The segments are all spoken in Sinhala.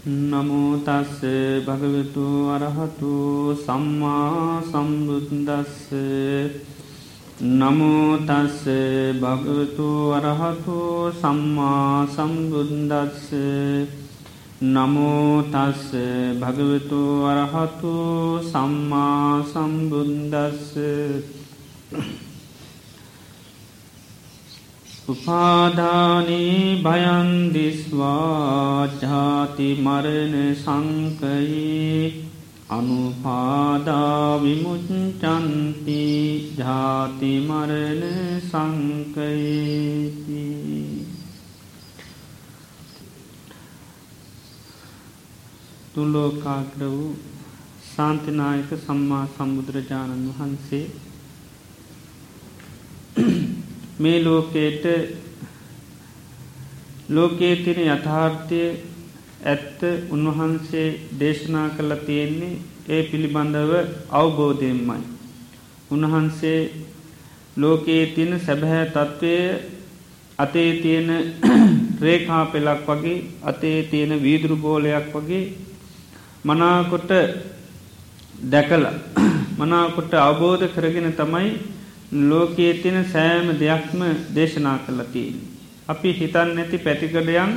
නමෝතස්ස භගවතු අරහතු සම්මා සම්බුද්දස්ස. නමෝතස්ස භගවතු අරහතු සම්මා සම්බුද්දස්ස. නමෝතස්ස භගවතු අරහතු සම්මා සම්බුද්දස්ස. උපාධානී භයන්දිස්වා ජාති මරණ සංකයේ අනුපාදා විමුච්චන්ති ජාති මරණ සංකයේති. තුලෝකාග්‍ර වූ ශාන්තිනායක සම්මා සම්බුදුරජාණන් වහන්සේ මේ ලෝකයට ලෝකයේ තින යථාර්ථය ඇත්ත උන්වහන්සේ දේශනා කළ තියෙන්නේ ඒ පිළිබඳව අවබෝධයෙන්මයි. උන්වහන්සේ ලෝකයේ තින සැබහැ තත්ත්වය අතේ තියෙන රේකා පෙලක් වගේ අතේ තියෙන වීදුරු බෝලයක් වගේ මනාකොට දැකල මනාකොට අවබෝධ කරගෙන තමයි ලෝකයේ තින සෑම දෙයක්ම දේශනා කළතිී. අපි හිතන් නැති පැතිකඩයන්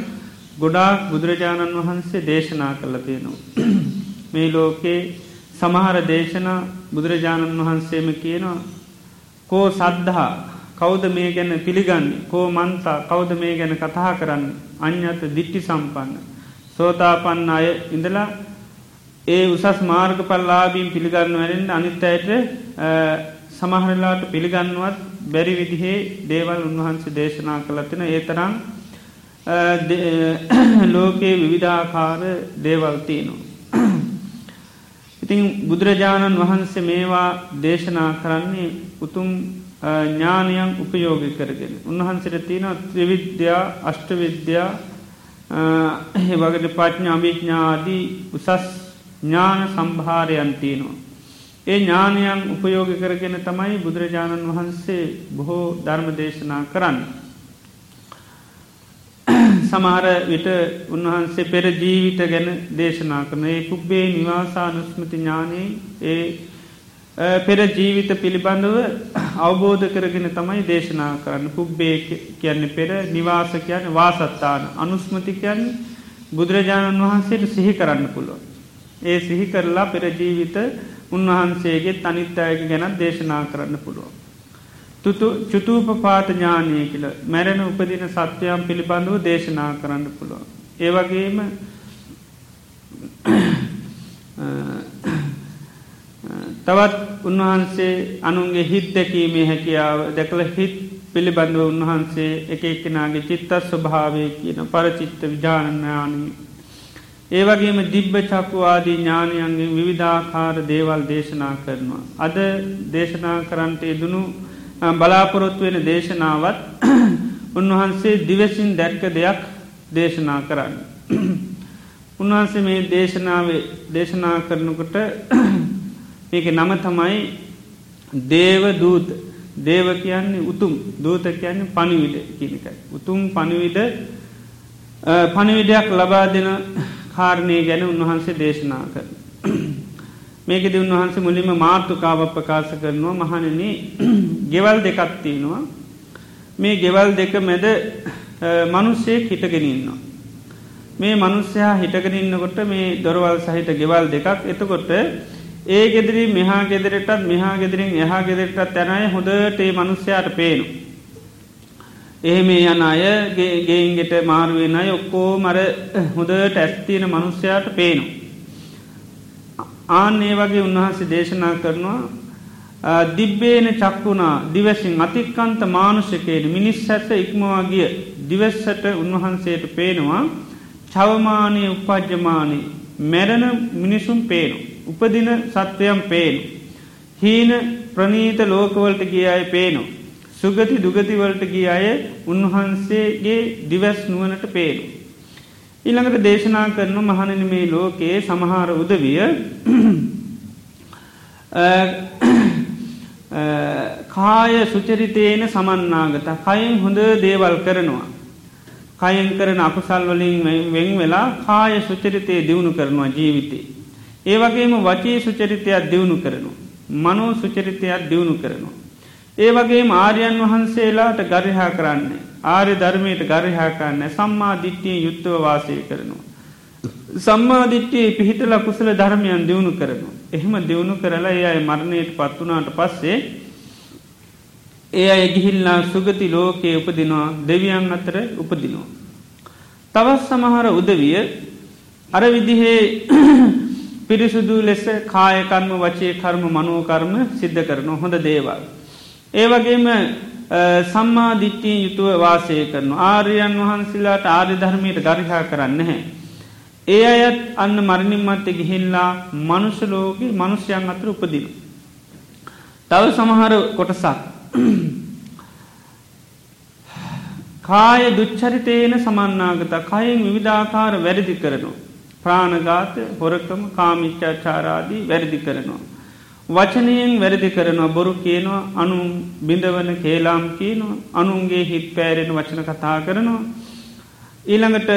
ගොඩාක් බුදුරජාණන් වහන්සේ දේශනා කළ තියෙනවා. මේ ලෝකයේ සමහර දේශනා බුදුරජාණන් වහන්සේම කියනවා කෝ සද්ධහා කෞද මේ ගැන පිළිගන්න කෝ මන්තා කෞද මේ ගැන කතා කරන්න අ්‍යත දිට්ටි සම්පන්න. සෝතාපන්න අය ඉඳලා ඒ උසස් මාර්ග පල්ලාබීම් පිළිගන්න වැරෙන්ට අනිත් අයට සමහරලාට පිළිගන්නුවත් බැරි විදිහේ දේවල් උන්වහන්සේ දේශනා කළතින ඒ තරම් ලෝකයේ විවිධාකාර දේවල්තියනවා. ඉතින් බුදුරජාණන් වහන්සේ මේවා දේශනා කරන්නේ උතුම් ඥානයන් උපයෝගි කරගෙන. උන්වහන්සට තියෙන ත්‍රවිද්‍යා අෂ්ටවිද්‍යා වගට පඥ්ඥා අභිඥාදී උසස් ඥාන සම්භාරයන් තියෙනවා. ඒ ඥානයන් උපයෝග කරගෙන තමයි බුදුරජාණන් වහන්සේ බොහෝ ධර්ම දේශනා කරන්න. සමහර විට උන්වහන්සේ පෙර ජීවිත ගැන දේශනා කරන ඒ පුබ්බේ නිවාසානුස්මති ඥානයේ ඒ පෙර ජීවිත පිළිබඳව අවබෝධ කරගෙන තමයි දේශනා කරන්න පුබ්බේ කියන්නේ පෙර නිවාස කියන වාසත්තාන අනුස්මති කියන්නේ බුදුරජාණන් වහන්සේට සිහි කරන්න පුළුව. ඒ සිහි කරලා පෙර ජීවිත උන්වහන්සේගේ තනිත් අයක ගැනත් දේශනා කරන්න පුළුව. තුතු චුතූපපාත ඥානය කියල මැරෙන උපදින සත්‍යයම් පිළිබඳව දේශනා කරන්න පුළුව. ඒවගේම තවත් උන්වහන්සේ අනුන්ගේ හිත් දැකීමේ හැකියාව දැකළ හිත් පිළිබඳව උන්වහන්සේ එක එක්කෙනගේ චිත්තත් ස්වභාවය කියන පරචිත්ත විජානඥානී ඒවගේම දිබ්බ චක්කුවාදී ඥානයන්ගේ විවිධාකාර දේවල් දේශනා කරනවා. අද දේශනා කරන්ට යෙදනු බලාපොරොත්තු වෙන දේශනාවත් උන්වහන්සේ දිවසින් දැක්ක දෙයක් දේශනා කරන්න. උන්වහන්සේ මේ දේශනාවේ දේශනා කරනකොට මේක නම තමයි දේව දූත දේව කියන්නේ උතුම් දූත කියන්නේ පණිවිඩ කියනකයි. උතුම් පණිවිඩ පණිවිඩයක් ලබා දෙන කාරණය ගැන උන්වහන්සේ දේශනා කර. මේකෙද උන්වහන්සේ මුලින්ම මාර්ථකාව ප්‍රකාශ කරනවා මහනන ගෙවල් දෙකත්තියෙනවා මේ ගෙවල් දෙක මැද මනුස්සයෙක් හිටගෙනන්නවා. මේ මනුස්්‍යයා හිටගෙනන්නකොට මේ දොරවල් සහිත ගෙවල් දෙකක් එතකොට ඒ ගෙදරී මෙහා ගෙදරටත් මෙහා ගෙදරින් එහා ගෙදරටත් තැනයි හොඳට ඒ මනුස්්‍යයාට පේනු. එහෙම යන අයගේ ගේන්ගෙට මාරුවෙන අය ඔක්කෝ මර හොඳට ඇස්තියන මනුස්්‍යයාට පේනු. ආන් ඒ වගේ උන්වහන්සේ දේශනා කරනවා දිබ්බේන චක්වුණා දිවසින් අතික්කන්ත මානුෂකයට මිනිස් ඇත්ත ඉක්මවාගිය දිවස්සට උන්වහන්සේට පේනවා චවමානය උපද්ජමානය මැරණ මිනිසුම් පේනු. උපදින සත්වයම් පේනු. හීන ප්‍රනීත ලෝකවලට ගිය අය පේනවා. සුගති දුගතිවලට ගිය අය උන්වහන්සේගේ දිවස් නුවනට පේරු. ඊළඟට දේශනා කරන මහණනි මේ ලෝකයේ සමහර උදවිය කාය සුචරිතයන සමන්නාගත කයින් හොඳ දේවල් කරනවා. කයෙන් කරන අකුසල් වලින් වෙන් වෙලා කාය සුචරිතය දියුණු කරනවා ජීවිතේ. ඒ වගේම වචී සුචරිතයක් දියුණු කරනවා. මනෝ සුචරිතයක් දියුණු කරනවා. ඒ වගේ ආර්යන් වහන්සේලාට ගරිහා කරන්න. ආර්ය ධර්මයට ගරිහා කරන්න සම්මා දිට්ටිය යුත්තව වාසය කරනවා. සම්මාධිට්්‍යයේ පිහිටල කුසල ධර්මයන් දියුණු කරනවා. එහෙම දියුණු කරලා ඒ අය මරණයට පත්වනාට පස්සේ ඒ අය ගිහිල්ලා සුගති ලෝකයේ උපදිනවා දෙවියන් අතර උපදිනවා. තවත් සමහර උදවිය අර විදිහේ පිරිසුදු ලෙස කායකර්ම වචේ කර්ම මනෝකර්ම සිද්ධ කරන හොඳ දේවල්. ඒ වගේම සම්මාධිට්ටිය යුතුව වාසය කරන ආර්යන් වහන්සේලාට ආර්ය ධර්මයට ගරිහා කරන්න හැ. ඒ අයත් අන්න මරණින් මත්තේ ගිහිල්ලා මනුෂලෝගේ මනුෂ්‍යයන් අතර උපදින. තව සමහර කොටසක් කාය දුච්චරිතයන සමන්නාගත කයෙන් විවිධාකාර වැරදි කරනවා. ප්‍රාණගාත හොරකම කාමිච්චාචාරාදී වැරදි කරනවා. වචනයෙන් වැරදි කරනවා බොරු කියනවා අනු බිඳවන කේලාම් කියනවා අනුන්ගේ හිත් පෑරෙන වචන කතා කරනවා. ඊළඟට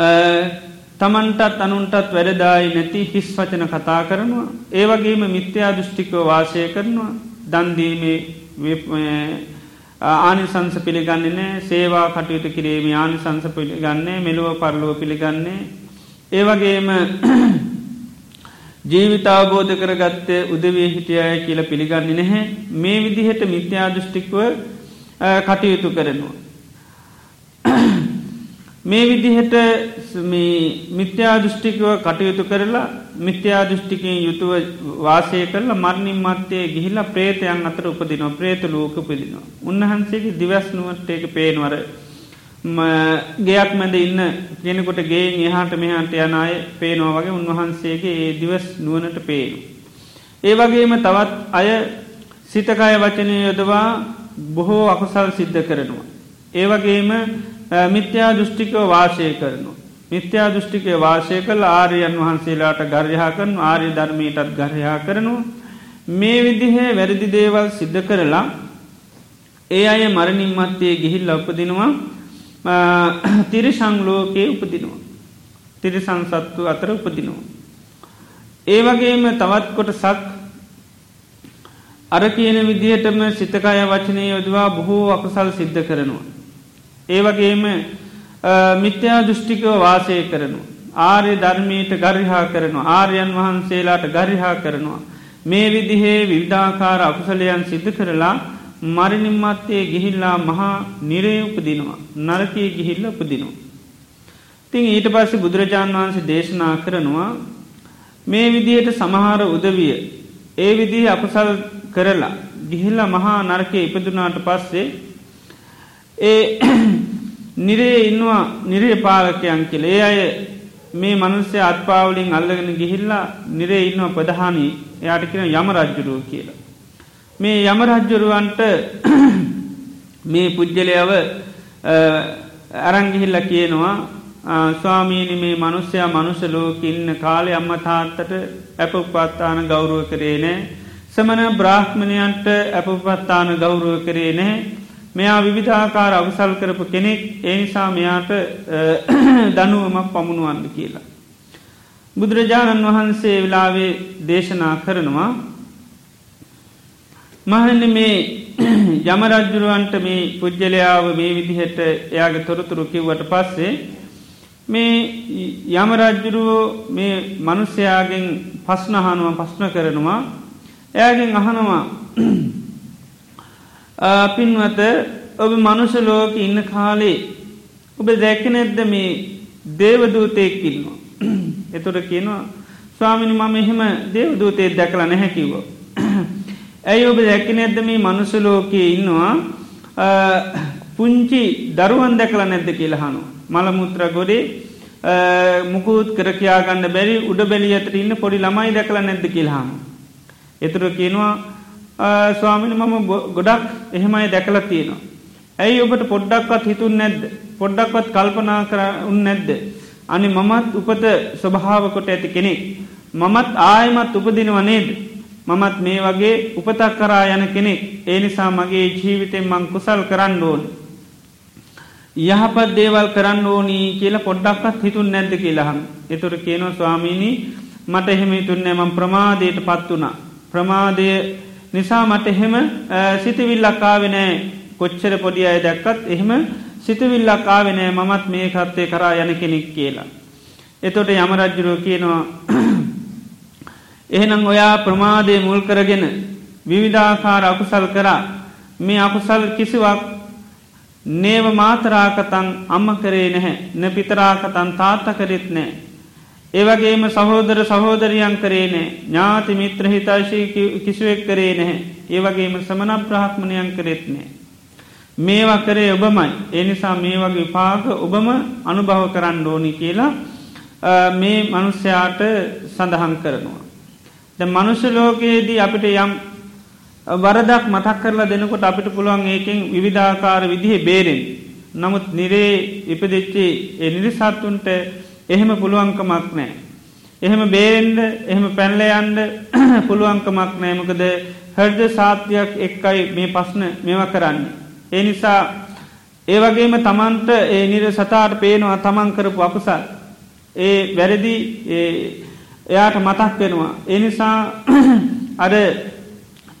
තමන්ටත් අනුන්ටත් වැඩදායි නැති හිස් වචන කතා කරනවා. ඒවගේම මිත්‍යා දෘෂ්ටිකව වාසය කරනවා දන්දීමේ ආනිසංස පිළිගන්නේ නෑ සේවා කටයුතු කිරීම ආනිසංස පිළිගන්නේ මෙලුව පරලුව පිළිගන්නේ. ඒවගේම ජීවිතාවබෝධ කරගත්තේ උදවේ හිටියය කියල පිළිගන්නේ නැහැ මේ විදිහට මිත්‍යා දෘෂ්ටික්ව කටයුතු කරනවා. මේ විදිහට මිත්‍යා දෘෂ්ටිකව කටයුතු කරලා මිත්‍යා දෘෂ්ටිකින් යුතුව වාසය කරලා මරණින් මත්තේ ගිහිල්ලා ප්‍රේතයන් අතර උපදිනවා ප්‍රේත ලෝක පිදිනවා. උන්වහන්සේගේ දිවස්නුවට ඒක පේනවර ගයක් මැද ඉන්න කෙනෙකොට ගේ එහාට මෙහාට යන අය පේනවා වගේ උන්වහන්සේගේ ඒ දිවස් නුවනට පේනු. ඒ වගේම තවත් අය සිතකාය වචනය යොදවා බොහෝ අකුසල් සිද්ධ කරනවා. ඒ වගේම මිත්‍යා දෘෂ්ටිකව වාසය කරනු. මිත්‍යා දෘෂ්ටිකය වාසය කළ ආරයන් වහන්සේලාට ගර්යහා කරනු ආර්ය ධර්මයටත් ගර්යා කරනු. මේ විදිහේ වැරදි දේවල් සිද්ධ කරලා ඒ අය මරණින් මත්තයේ ගිහිල් උපදිනවා තිරිසංලෝකයේ උපදිනවා. තිරිසංසත්තු අතර උපදිනවා. ඒ වගේම තවත් කොට සක් අර කියන විදිහටම සිතකය වචනය යොදවා බොහෝ අකුසල් සිද්ධ කරනවා. ඒ වගේම මිත්‍යා දෘෂ්ටිකව වාසය කරනු. ආර්ය ධර්මීට ගරිහා කරනවා ආර්යන් වහන්සේලාට ගරිහා කරනවා. මේ විදිහේ විවිධාකාර අකුසලයන් සිද්ධ කරලා මරිනිම්මත්තේ ගිහිල්ලා මහා නිරේ උපදිනවා නරකයේ ගිහිල්ල උපදිනවා. තිං ඊට පස්සේ බුදුරජාණන් වහන්සේ දේශනා කරනවා මේ විදිහට සමහර උදවිය ඒ විදිහ අපසල් කරලා ගිහිල්ලා මහා නරකය ඉපදුනාට පස්සේ ඒ නිරේ ඉන්නවා නිරේ පාලකයන් කියල ඒ අය මේ මනුස්්‍ය අත්පාවලින් අල්ලගෙන ගිහිල්ලා නිරේ ඉන්නවා ප්‍රධානී එයාට කියෙන යම රජ්ජුරුව කියලා. මේ යම රජ්ජුරුවන්ට මේ පුද්ගලයව අරංගිහිල්ල කියනවා ස්වාමීනි මේ මනුස්්‍යයා මනුෂ ලෝක ඉන්න කාලෙ අම්ම තාත්තට ඇප උපත්තාන ගෞරුව කරේ නෑ. සමන බ්‍රාහ්මණයන්ට ඇප උපත්තාන ගෞරුව කරේ නෑ. මෙයා විවිධාකාර අවසල් කරපු කෙනෙක්. ඒ නිසා මෙයාට දනුවමක් පමුණුවන්න කියලා. බුදුරජාණන් වහන්සේ වෙලාවේ දේශනා කරනවා මහන්න මේ යමරජ්ජුරුවන්ට මේ පුද්ගලයාව මේ විදිහට එයාගේ තොරතුරු කිව්වට පස්සේ මේ යමරජ්ජුරුවෝ මේ මනුස්්‍යයාගෙන් පස්නහනුව පස්්න කරනවා එයාගෙන් අහනවා පින්වත ඔබ මනුෂ ලෝක ඉන්න කාලේ ඔබ දැක්ක නැද්ද මේ දේවදූතයෙක්කින්නවා. එතුට කියනවා ස්වාමිනි මම එහෙම දේවදූතය දැකලා නැහැකිව. ඇයි ඔබ දැක්ක නැද්ද මේ මනුෂ ලෝකයේ ඉන්නවා පුංචි දරුවන් දැකලා නැද්ද කියලහනු. මළමුත්‍ර ගොඩේ මුකුත් කර කියාගන්න බැරි උඩ බැලි අතර ඉන්න පොඩි ළමයි දැකලා නැද්ද කියලාහම. එතුර කියනවා ස්වාමිනි මම ගොඩක් එහෙමයි දැකලා තියෙනවා. ඇයි ඔබට පොඩ්ඩක්වත් හිතුන් නැද්ද. පොඩ්ඩක්වත් කල්පනා කර උන් නැද්ද. අනි මමත් උපත ස්වභාවකොට ඇති කෙනෙක්. මමත් ආයමත් උපදිනව නේද. මමත් මේ වගේ උපතක් කරා යන කෙනෙක්. ඒ නිසා මගේ ජීවිතෙන් මං කුසල් කරන්න ඕන. යහපත් දේවල් කරන්න ඕනී කියලා පොඩ්ඩක්වත් හිතුන් නැද්ද කියලාහම් එතුර කියනවා ස්වාමීණී මට එහෙම හිතුන්නේ මං ප්‍රමාදයට පත් වුණා. ප්‍රමාදය නිසා මට එහෙම සිතවිල්ලක්කාවෙනෑ කොච්චර පොඩි අය දැක්කත් එහෙම සිතවිල්ලක්කාවෙනෑ මමත් මේ කත්තය කරා යන කෙනෙක් කියලා. එතොට යමරජ්ජුරෝ කියනවා එහෙනම් ඔයා ප්‍රමාදය මුල් කරගෙන විවිධාකාර අකුසල් කරා මේ අකුසල් කිසිවක් නේව මාතරාකතන් අම්ම කරේ නැහැ න පිතරාකතන් තාත්ත කරෙත් නෑ. ඒවගේම සහෝදර සහෝදරියන් කරේ නෑ ඥාති මිත්‍ර හිතාශී කිසිවෙක් කරේ නැහැ ඒවගේම සමන බ්‍රහක්මණයන් කරෙත් නෑ. මේවා කරේ ඔබමයි එනිසා මේ වගේ පාක ඔබම අනුභව කරන්න ඕනි කියලා මේ මනුස්්‍යයාට සඳහන් කරනවා. ද මනුෂ්‍ය ලෝකයේදී අපිට යම් වරදක් මතක් කරලා දෙනකොට අපිට පුළුවන් ඒකෙන් විවිධාකාර විදිහ බේරෙන්. නමුත් නිරේ ඉපදිච්චි ඒ නිරිසත්තුන්ට එහෙම පුළුවන්කමක් නෑ. එහෙම බේරෙන්ඩ එහෙම පැන්ලයන්ඩ පුළුවන්කමක් නෑමකද හර්ද සාත්‍යයක් එක්කයි මේ පස්්න මෙව කරන්න. ඒ නිසා ඒ වගේම තමන්ට ඒ නිර සතාට පේනවා තමන් කරපු අපසල්. ඒ වැරදි එයාට මතක් වෙනවා. එනිසා අර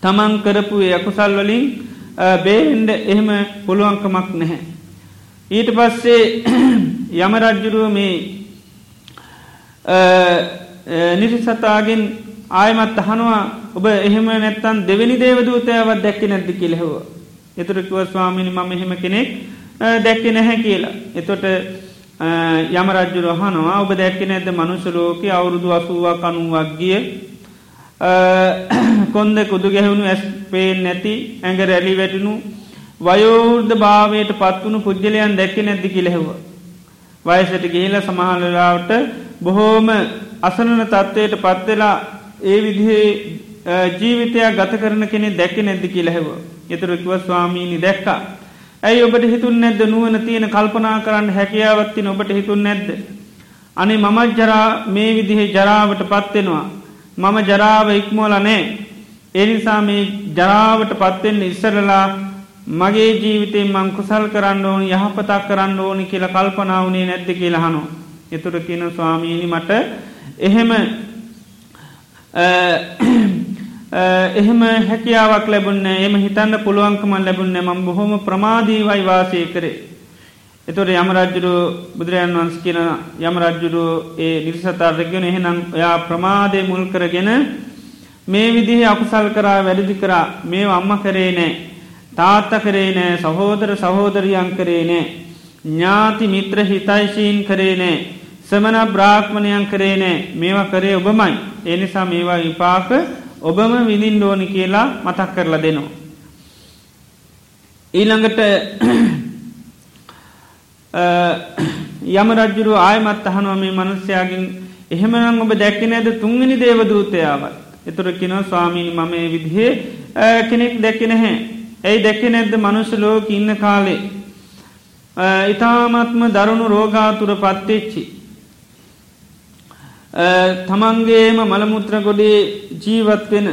තමන් කරපු යකුසල් වලින් බේරෙන්ඩ එහෙම පුළුවන්කමක් නැහැ. ඊට පස්සේ යමරජ්ජුරුව මේ නිරිසතාගෙන් ආයමත් අහනවා ඔබ එහෙම නැත්තන් දෙවැනි දේවදූතයවත් දැක්ක නැද්දි කිලෙහව. එතුරකිව ස්වාමිනි මම එහෙම කෙනෙක් දැක්ක නැහැ කියලා. එතොට යමරජ්ජු රහනවා ඔබ දැක්ක නැද මනුෂලෝක අවුරුදු අසුවක් අනුවක් ගිය කොන්ද කුදු ගැහුණු ඇස් පේ නැති ඇඟ රැලි වැටනු වයෝර්ධ භාවයට පත්වුණු පුද්ගලයන් දැක්ක නැද්දි කිලෙහව. වයසට ගේල සමහලලාවට බොහෝම අසනන තත්ත්වයට පත්වෙලා ඒ විදිහේ ජීවිතයක් ගත කරන කෙනෙ දැක්ක නැද්දි කිලහෙව. එතුරකිව ස්වාමීණි දැක්කා. ඇයි ඔබට හිතුන් නැද්ද නුවන තියෙන කල්පනා කරන්න හැකියාවත්තින ඔබට හිතුන් නැද්ද. අනි මමත් ජරා මේ විදිහේ ජරාවට පත්වෙනවා. මම ජරාව ඉක්මෝල නෑ. එනිසා මේ ජරාවට පත්වෙන්න ඉස්සරලා මගේ ජීවිතයෙන් මං කුසල් කරන්න ඕන යහපතක් කරන්න ඕනි කියලා කල්පනාවනේ නැද්ද කියලහනෝ. එතුර කියන ස්වාමීණි මට එහෙම එහෙම හැකියාවක් ලැබුන්න එම හිතන්න පුළුවන්කමන් ලැබුන්න ම බොහොම ප්‍රමාදීවයි වාසය කරේ. එතොට යමරජ්ජුරු බුදුරජන් වන්ස් කියන යමරජ්ජුරු ඒ නිරිසතාර්ගගෙන එහෙනම් ඔයා ප්‍රමාදය මුල් කරගෙන මේ විදිහ අකුසල් කරා වැඩදි කරා මේ අම්ම කරේ නෑ තාත්ත කරේ නෑ සහෝදර සහෝදරියන් කරේ නෑ ඥාති මිත්‍ර හිතයිශීන් කරේ නෑ සමන බ්‍රාක්්මණයන් කරේ නෑ මේවා කරේ ඔබමයි. එනිසා මේවා විපාක ඔබම විඳින් ඕනි කියලා මතක් කරලා දෙනවා. ඊළඟට යම රජ්ජුරු ආයමත් අහනුව මේ මනුස්්‍යයාගෙන් එහෙමනම් ඔබ දැක්ක නෑද තුන්ගනි දේවදූතයාවත්. එතුර කිනව ස්වාමීනි මම විදිහේ කෙනෙක් දැක්ක නැහැ. ඇයි දැක්ක නැද්ද මනුෂ ලෝක ඉන්න කාලේ. ඉතාමත්ම දරුණු රෝගාතුර පත්තෙච්චි. තමන්ගේම මළමුත්‍ර ගොඩේ ජීවත් වෙන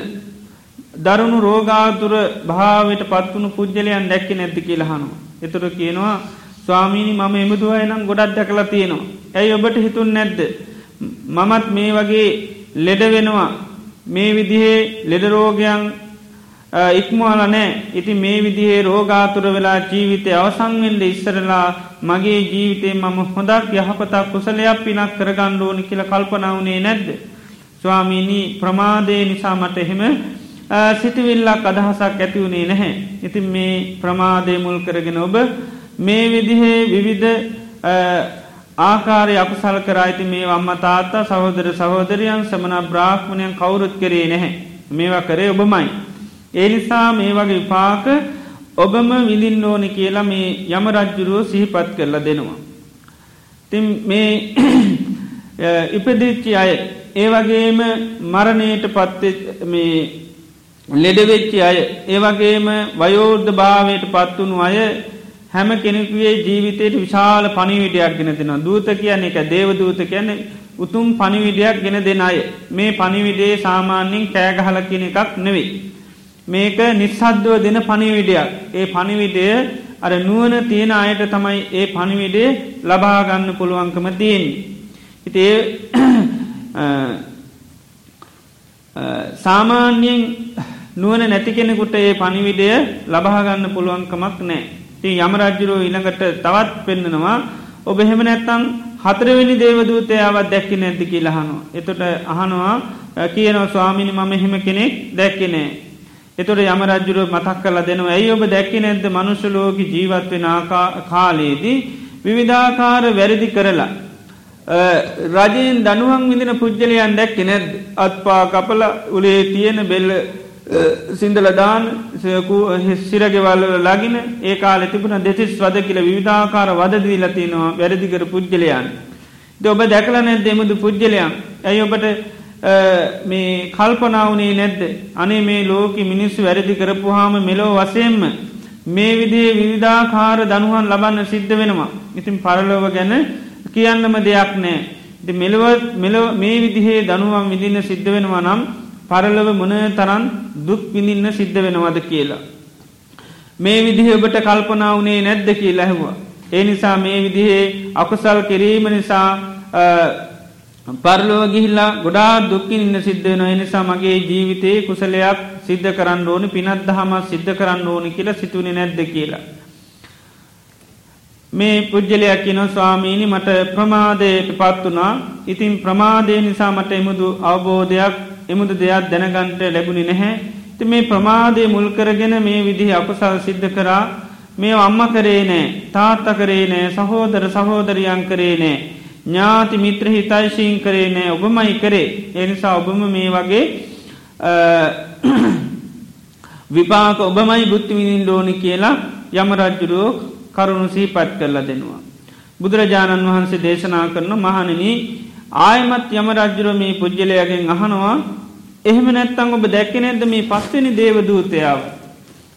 දරුණු රෝගාතුර භාවට පත්වුණු පුද්ගලයන් දැක්ක නැති කියලහනවා. එතුර කියනවා ස්වාමීනි මම එමුදුව නම් ගොඩක් දැකලා තියෙනවා. ඇයි ඔබට හිතුන් නැද්ද. මමත් මේ වගේ ලෙඩ වෙනවා මේ විදිහේ ලෙඩරෝගයන් ඉක්මවාල නෑ ඉති මේ විදිහේ රෝගාතුර වෙලා ජීවිතය අවසංවෙන්ඩ ඉස්සරලා මගේ ජීවිතේ මම හොඳක් යහපතක් කුසලයක් පිනක් කරගණ්ඩෝනි කියල කල්පනවනේ නැද්ද. ස්වාමීණී ප්‍රමාදය නිසා මට එහෙම සිතිවිල්ලක් අදහසක් ඇතිවුණේ නැහැ. ඉතින් මේ ප්‍රමාදය මුල් කරගෙන ඔබ මේ විදිහේ විවිධ ආකාරය අකුසල් කරයිති මේ අම්ම තාත්තා සහෝදර සහෝදරයන් සමන බ්‍රාහ්මණයන් කවුරුත් කරේ නැහැ. මේවා කරේ ඔබමයි. ඒ නිසා මේ වගේ පාක ඔබම විඳින් ඕනි කියලා මේ යම රජ්ජුරුව සිහිපත් කරලා දෙනවා. තින් මේ ඉපදිච්චි අය ඒ වගේම මරණයට පත්ත මේ ලෙඩවෙච්චි අය ඒවගේම වයෝර්ධ භාවයට පත්වුණු අය හැම කෙනෙකුගේ ජීවිතයට විශාල පනිවිඩයක් ගෙන දෙෙන දූත කියන එක දේවදූත කියන උතුම් පනිවිඩයක් ගෙන දෙන අය මේ පනිවිඩේ සාමාන්‍යින් කෑගහල කියන එකක් නෙවෙයි. මේක නිස්සද්දුව දෙන පනිවිඩයක් ඒ පනිවිඩය අර නුවන තියෙන අයට තමයි ඒ පණිවිඩේ ලබාගන්න පුළුවන්කම තියෙන්. හිති සාමාන්‍යයෙන් නුවන නැති කෙනෙකුට ඒ පණිවිඩය ලබාගන්න පුළුවන්කමක් නෑ. ති යම රජ්ජුරෝ ඉළඟට තවත් පෙන්න්නනවා ඔබ එහෙම නැත්තං හතරවෙනි දේවදූතයාවත් දැක්කි නැති කියලහනවා. එතොට අහනවා කියනව ස්වාමිනි මම එහෙම කෙනෙක් දැක්කනෑ. එතොට යම රජ්ජුරුව මතක් කරලා දෙනවා ඇයි ඔබ දැක්කි නැද්ද මනුෂලෝක ජීවත්වෙන කාලයේදී විවිධාකාර වැරදි කරලා. රජයෙන් දනුවන් විදින පුද්ගලයන් දැක්කි නැද්ද අත්පා කපල උලේ තියෙන බෙල්ල සිින්දලදාන සිරගෙවල්ල ලගින ඒ කාල තිබුණ දෙතිස් වද කියල විධාකාර වදදී ලතිනවා වැරදිකර පුද්ගලයන්. ද ඔබ දැකල නැද්ද එමුදු පුද්ගලයන් ඇයි ඔබට මේ කල්පනාවනේ නැද්ද අනේ මේ ලෝක මිනිස්සු වැරදි කරපුහාම මෙලෝ වසයෙන්ම මේ විදිේ විවිධාකාර දනුවන් ලබන්න සිද්ධ වෙනවා ඉතින් පරලොව ගැන කියන්නම දෙයක් නෑ මෙලොව මෙලො මේ විදිහේ දනුවම් විදින්න සිද්ධ වෙනවා නම් පරලොව මොන තරන් දුක් විඳින්න සිද්ධ වෙනවද කියලා. මේ විදිහ ඔබට කල්පනාවනේ නැද්ද කියලා ඇහවා. ඒ නිසා මේ විදිහේ අකුසල් කිරීම නිසා පරලොව ගිහිල්ලා ගොඩා දුක්කින් ඉන්න සිද්ධ වෙන නිසා මගේ ජීවිතයේ කුසලයක් සිද්ධ කරන්න ඕනි පිනත් දහම සිද්ධ කරන්න ඕනි කියලා සිතුනේ නැද්ද කියලා. මේ පුද්ගලයක් කියන ස්වාමීණි මට ප්‍රමාදයට පත් වනා ඉතින් ප්‍රමාදය නිසා මට එමුදු අවබෝධයක් එමුදු දෙයක් දැනගන්ට ලැබුණි නැහැ. ති මේ ප්‍රමාදය මුල් කරගෙන මේ විදිහ අපසල් සිද්ධ කරා. මේ අම්ම කරේ නෑ තාත්ත කරේ නෑ සහෝදර සහෝදරියන් කරේ නෑ. ඥාති මිත්‍ර හිතයිශීන් කරේ නෑ ඔබමයි කරේ එනිසා ඔබම මේ වගේ විපාක ඔබමයි බුද්ධි විඳින් ඩෝනි කියලා යම රජ්ජුරුවෝ කරුණු සීපත් කරලා දෙනවා. බුදුරජාණන් වහන්සේ දේශනා කරන මහණනී ආයමත් යම රජ්ජුර මේ පුද්ගලයගෙන් අහනවා එහෙම නැත්තං ඔබ දැක්ක නැද්ද මේ පස්වෙනි දේවදූතයාව.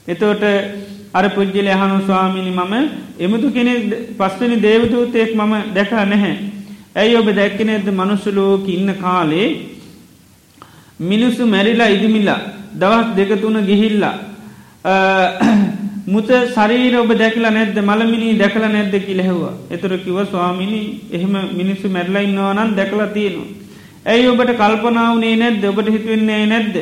එතෝට අර පුද්ගල යහනු ස්වාමිනි මම එමුදු කෙනෙ පස්වනි දේවදූතයෙක් මම දැක නැහැ. ඇයි ඔබ දැක්ක නැද්ද මනුස්සුලෝක ඉන්න කාලේ මිනිස්සු මැරිලා ඉදිමිලා දවස් දෙකතුන ගිහිල්ලා මුත සරීර ඔබ දැකලා නැද්ද මළමිනි දැකල නැද්ද කිලෙහවා එතුර කිව ස්වාමිනි එහෙම මිනිස්සු මැරලයින්නවා නම් දැකලා තියෙනවා. ඇයි ඔබට කල්පනාවනේ නැද්ද ඔබට හිතුවෙන්නේ නැද්ද.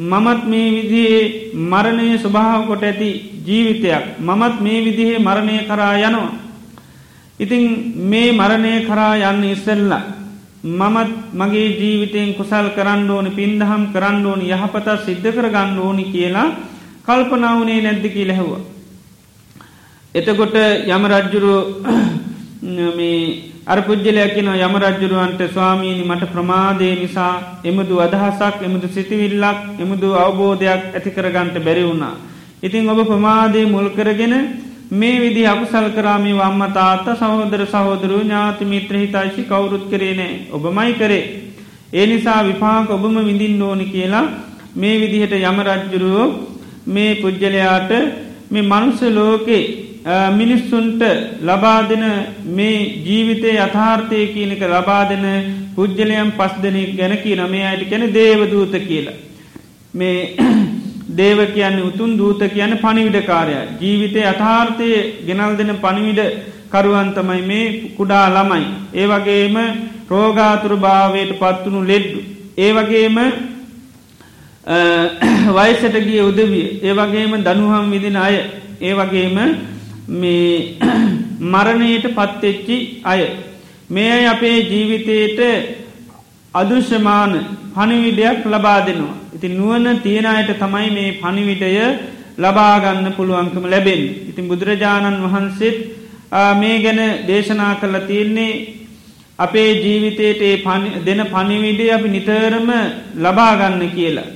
මමත් මේ විදිහේ මරණය ස්වභාව කොට ඇති ජීවිතයක් මමත් මේ විදිහේ මරණය කරා යනවා. ඉතිං මේ මරණය කරා යන්න ඉස්සෙල්ලා. මමත් මගේ ජීවිතයෙන් කුසල් කරන්න ඕනි පින්දහම් කරන්න ඕනි යහපතත් සිද්ධ කර ගන්න ඕනි කියලා කල්පනාවනේ නැද්දකි ලැහවා. එතකොට යම රජ්ජුරු අර පුද්ජලයක්කින යම රජ්ජුරුවන්ට ස්වාමීණි මට ප්‍රමාදය නිසා එමුදු අදහසක් එමුදු සිතිවිල්ලක් එමුදු අවබෝධයක් ඇති කරගන්ට බැරි වුණා. ඉතිං ඔබ ප්‍රමාදය මුල් කරගෙන මේ විදි අකුසල් කරාමි වම්ම තාත්ත සහෝදර සහෝදරු ඥාති මිත්‍ර හිතාශි කවුරුත් කරේනෑ ඔබමයි කරේ. ඒ නිසා විපාක ඔබම විඳින් ඕනි කියලා මේ විදිහට යම රජ්ජුරුවෝ මේ පුද්ගලයාට මේ මනුස්ස ලෝකේ මිනිස්සුන්ට ලබා දෙන මේ ජීවිතය යථාර්ථය කියනක ලබා දෙන පුද්ගලයම් පස් දෙනෙක් ගැන කියන මේ අයට කැන දේවදූත කියලා. මේ දේව කියන්න උතුන් දූත කියන පනිවිඩකාරය ජීවිතය අථාර්ථය ගෙනල් දෙන පනිවිඩ කරුවන්තමයි මේ කුඩා ළමයි. ඒ වගේම රෝගාතුර භාවයට පත්වනු ලෙඩ්ඩු. ඒ වගේම වයිසට ගිය උදවිය ඒ වගේම දනුහම් විදින අය ඒ වගේම මේ මරණයට පත්තෙච්චි අය මේ අයි අපේ ජීවිතයට අදුෂමාන පණිවිඩයක් ලබා දෙනවා. ඉතින් නුවන තියෙනයට තමයි මේ පණිවිඩය ලබාගන්න පුළුවන්කම ලැබෙන්. ඉතින් බුදුරජාණන් වහන්සේත් මේ ගැන දේශනා කරලා තියෙන්නේ අපේ ජීවිතයට දෙන පණිවිඩේ අපි නිතරම ලබාගන්න කියලා.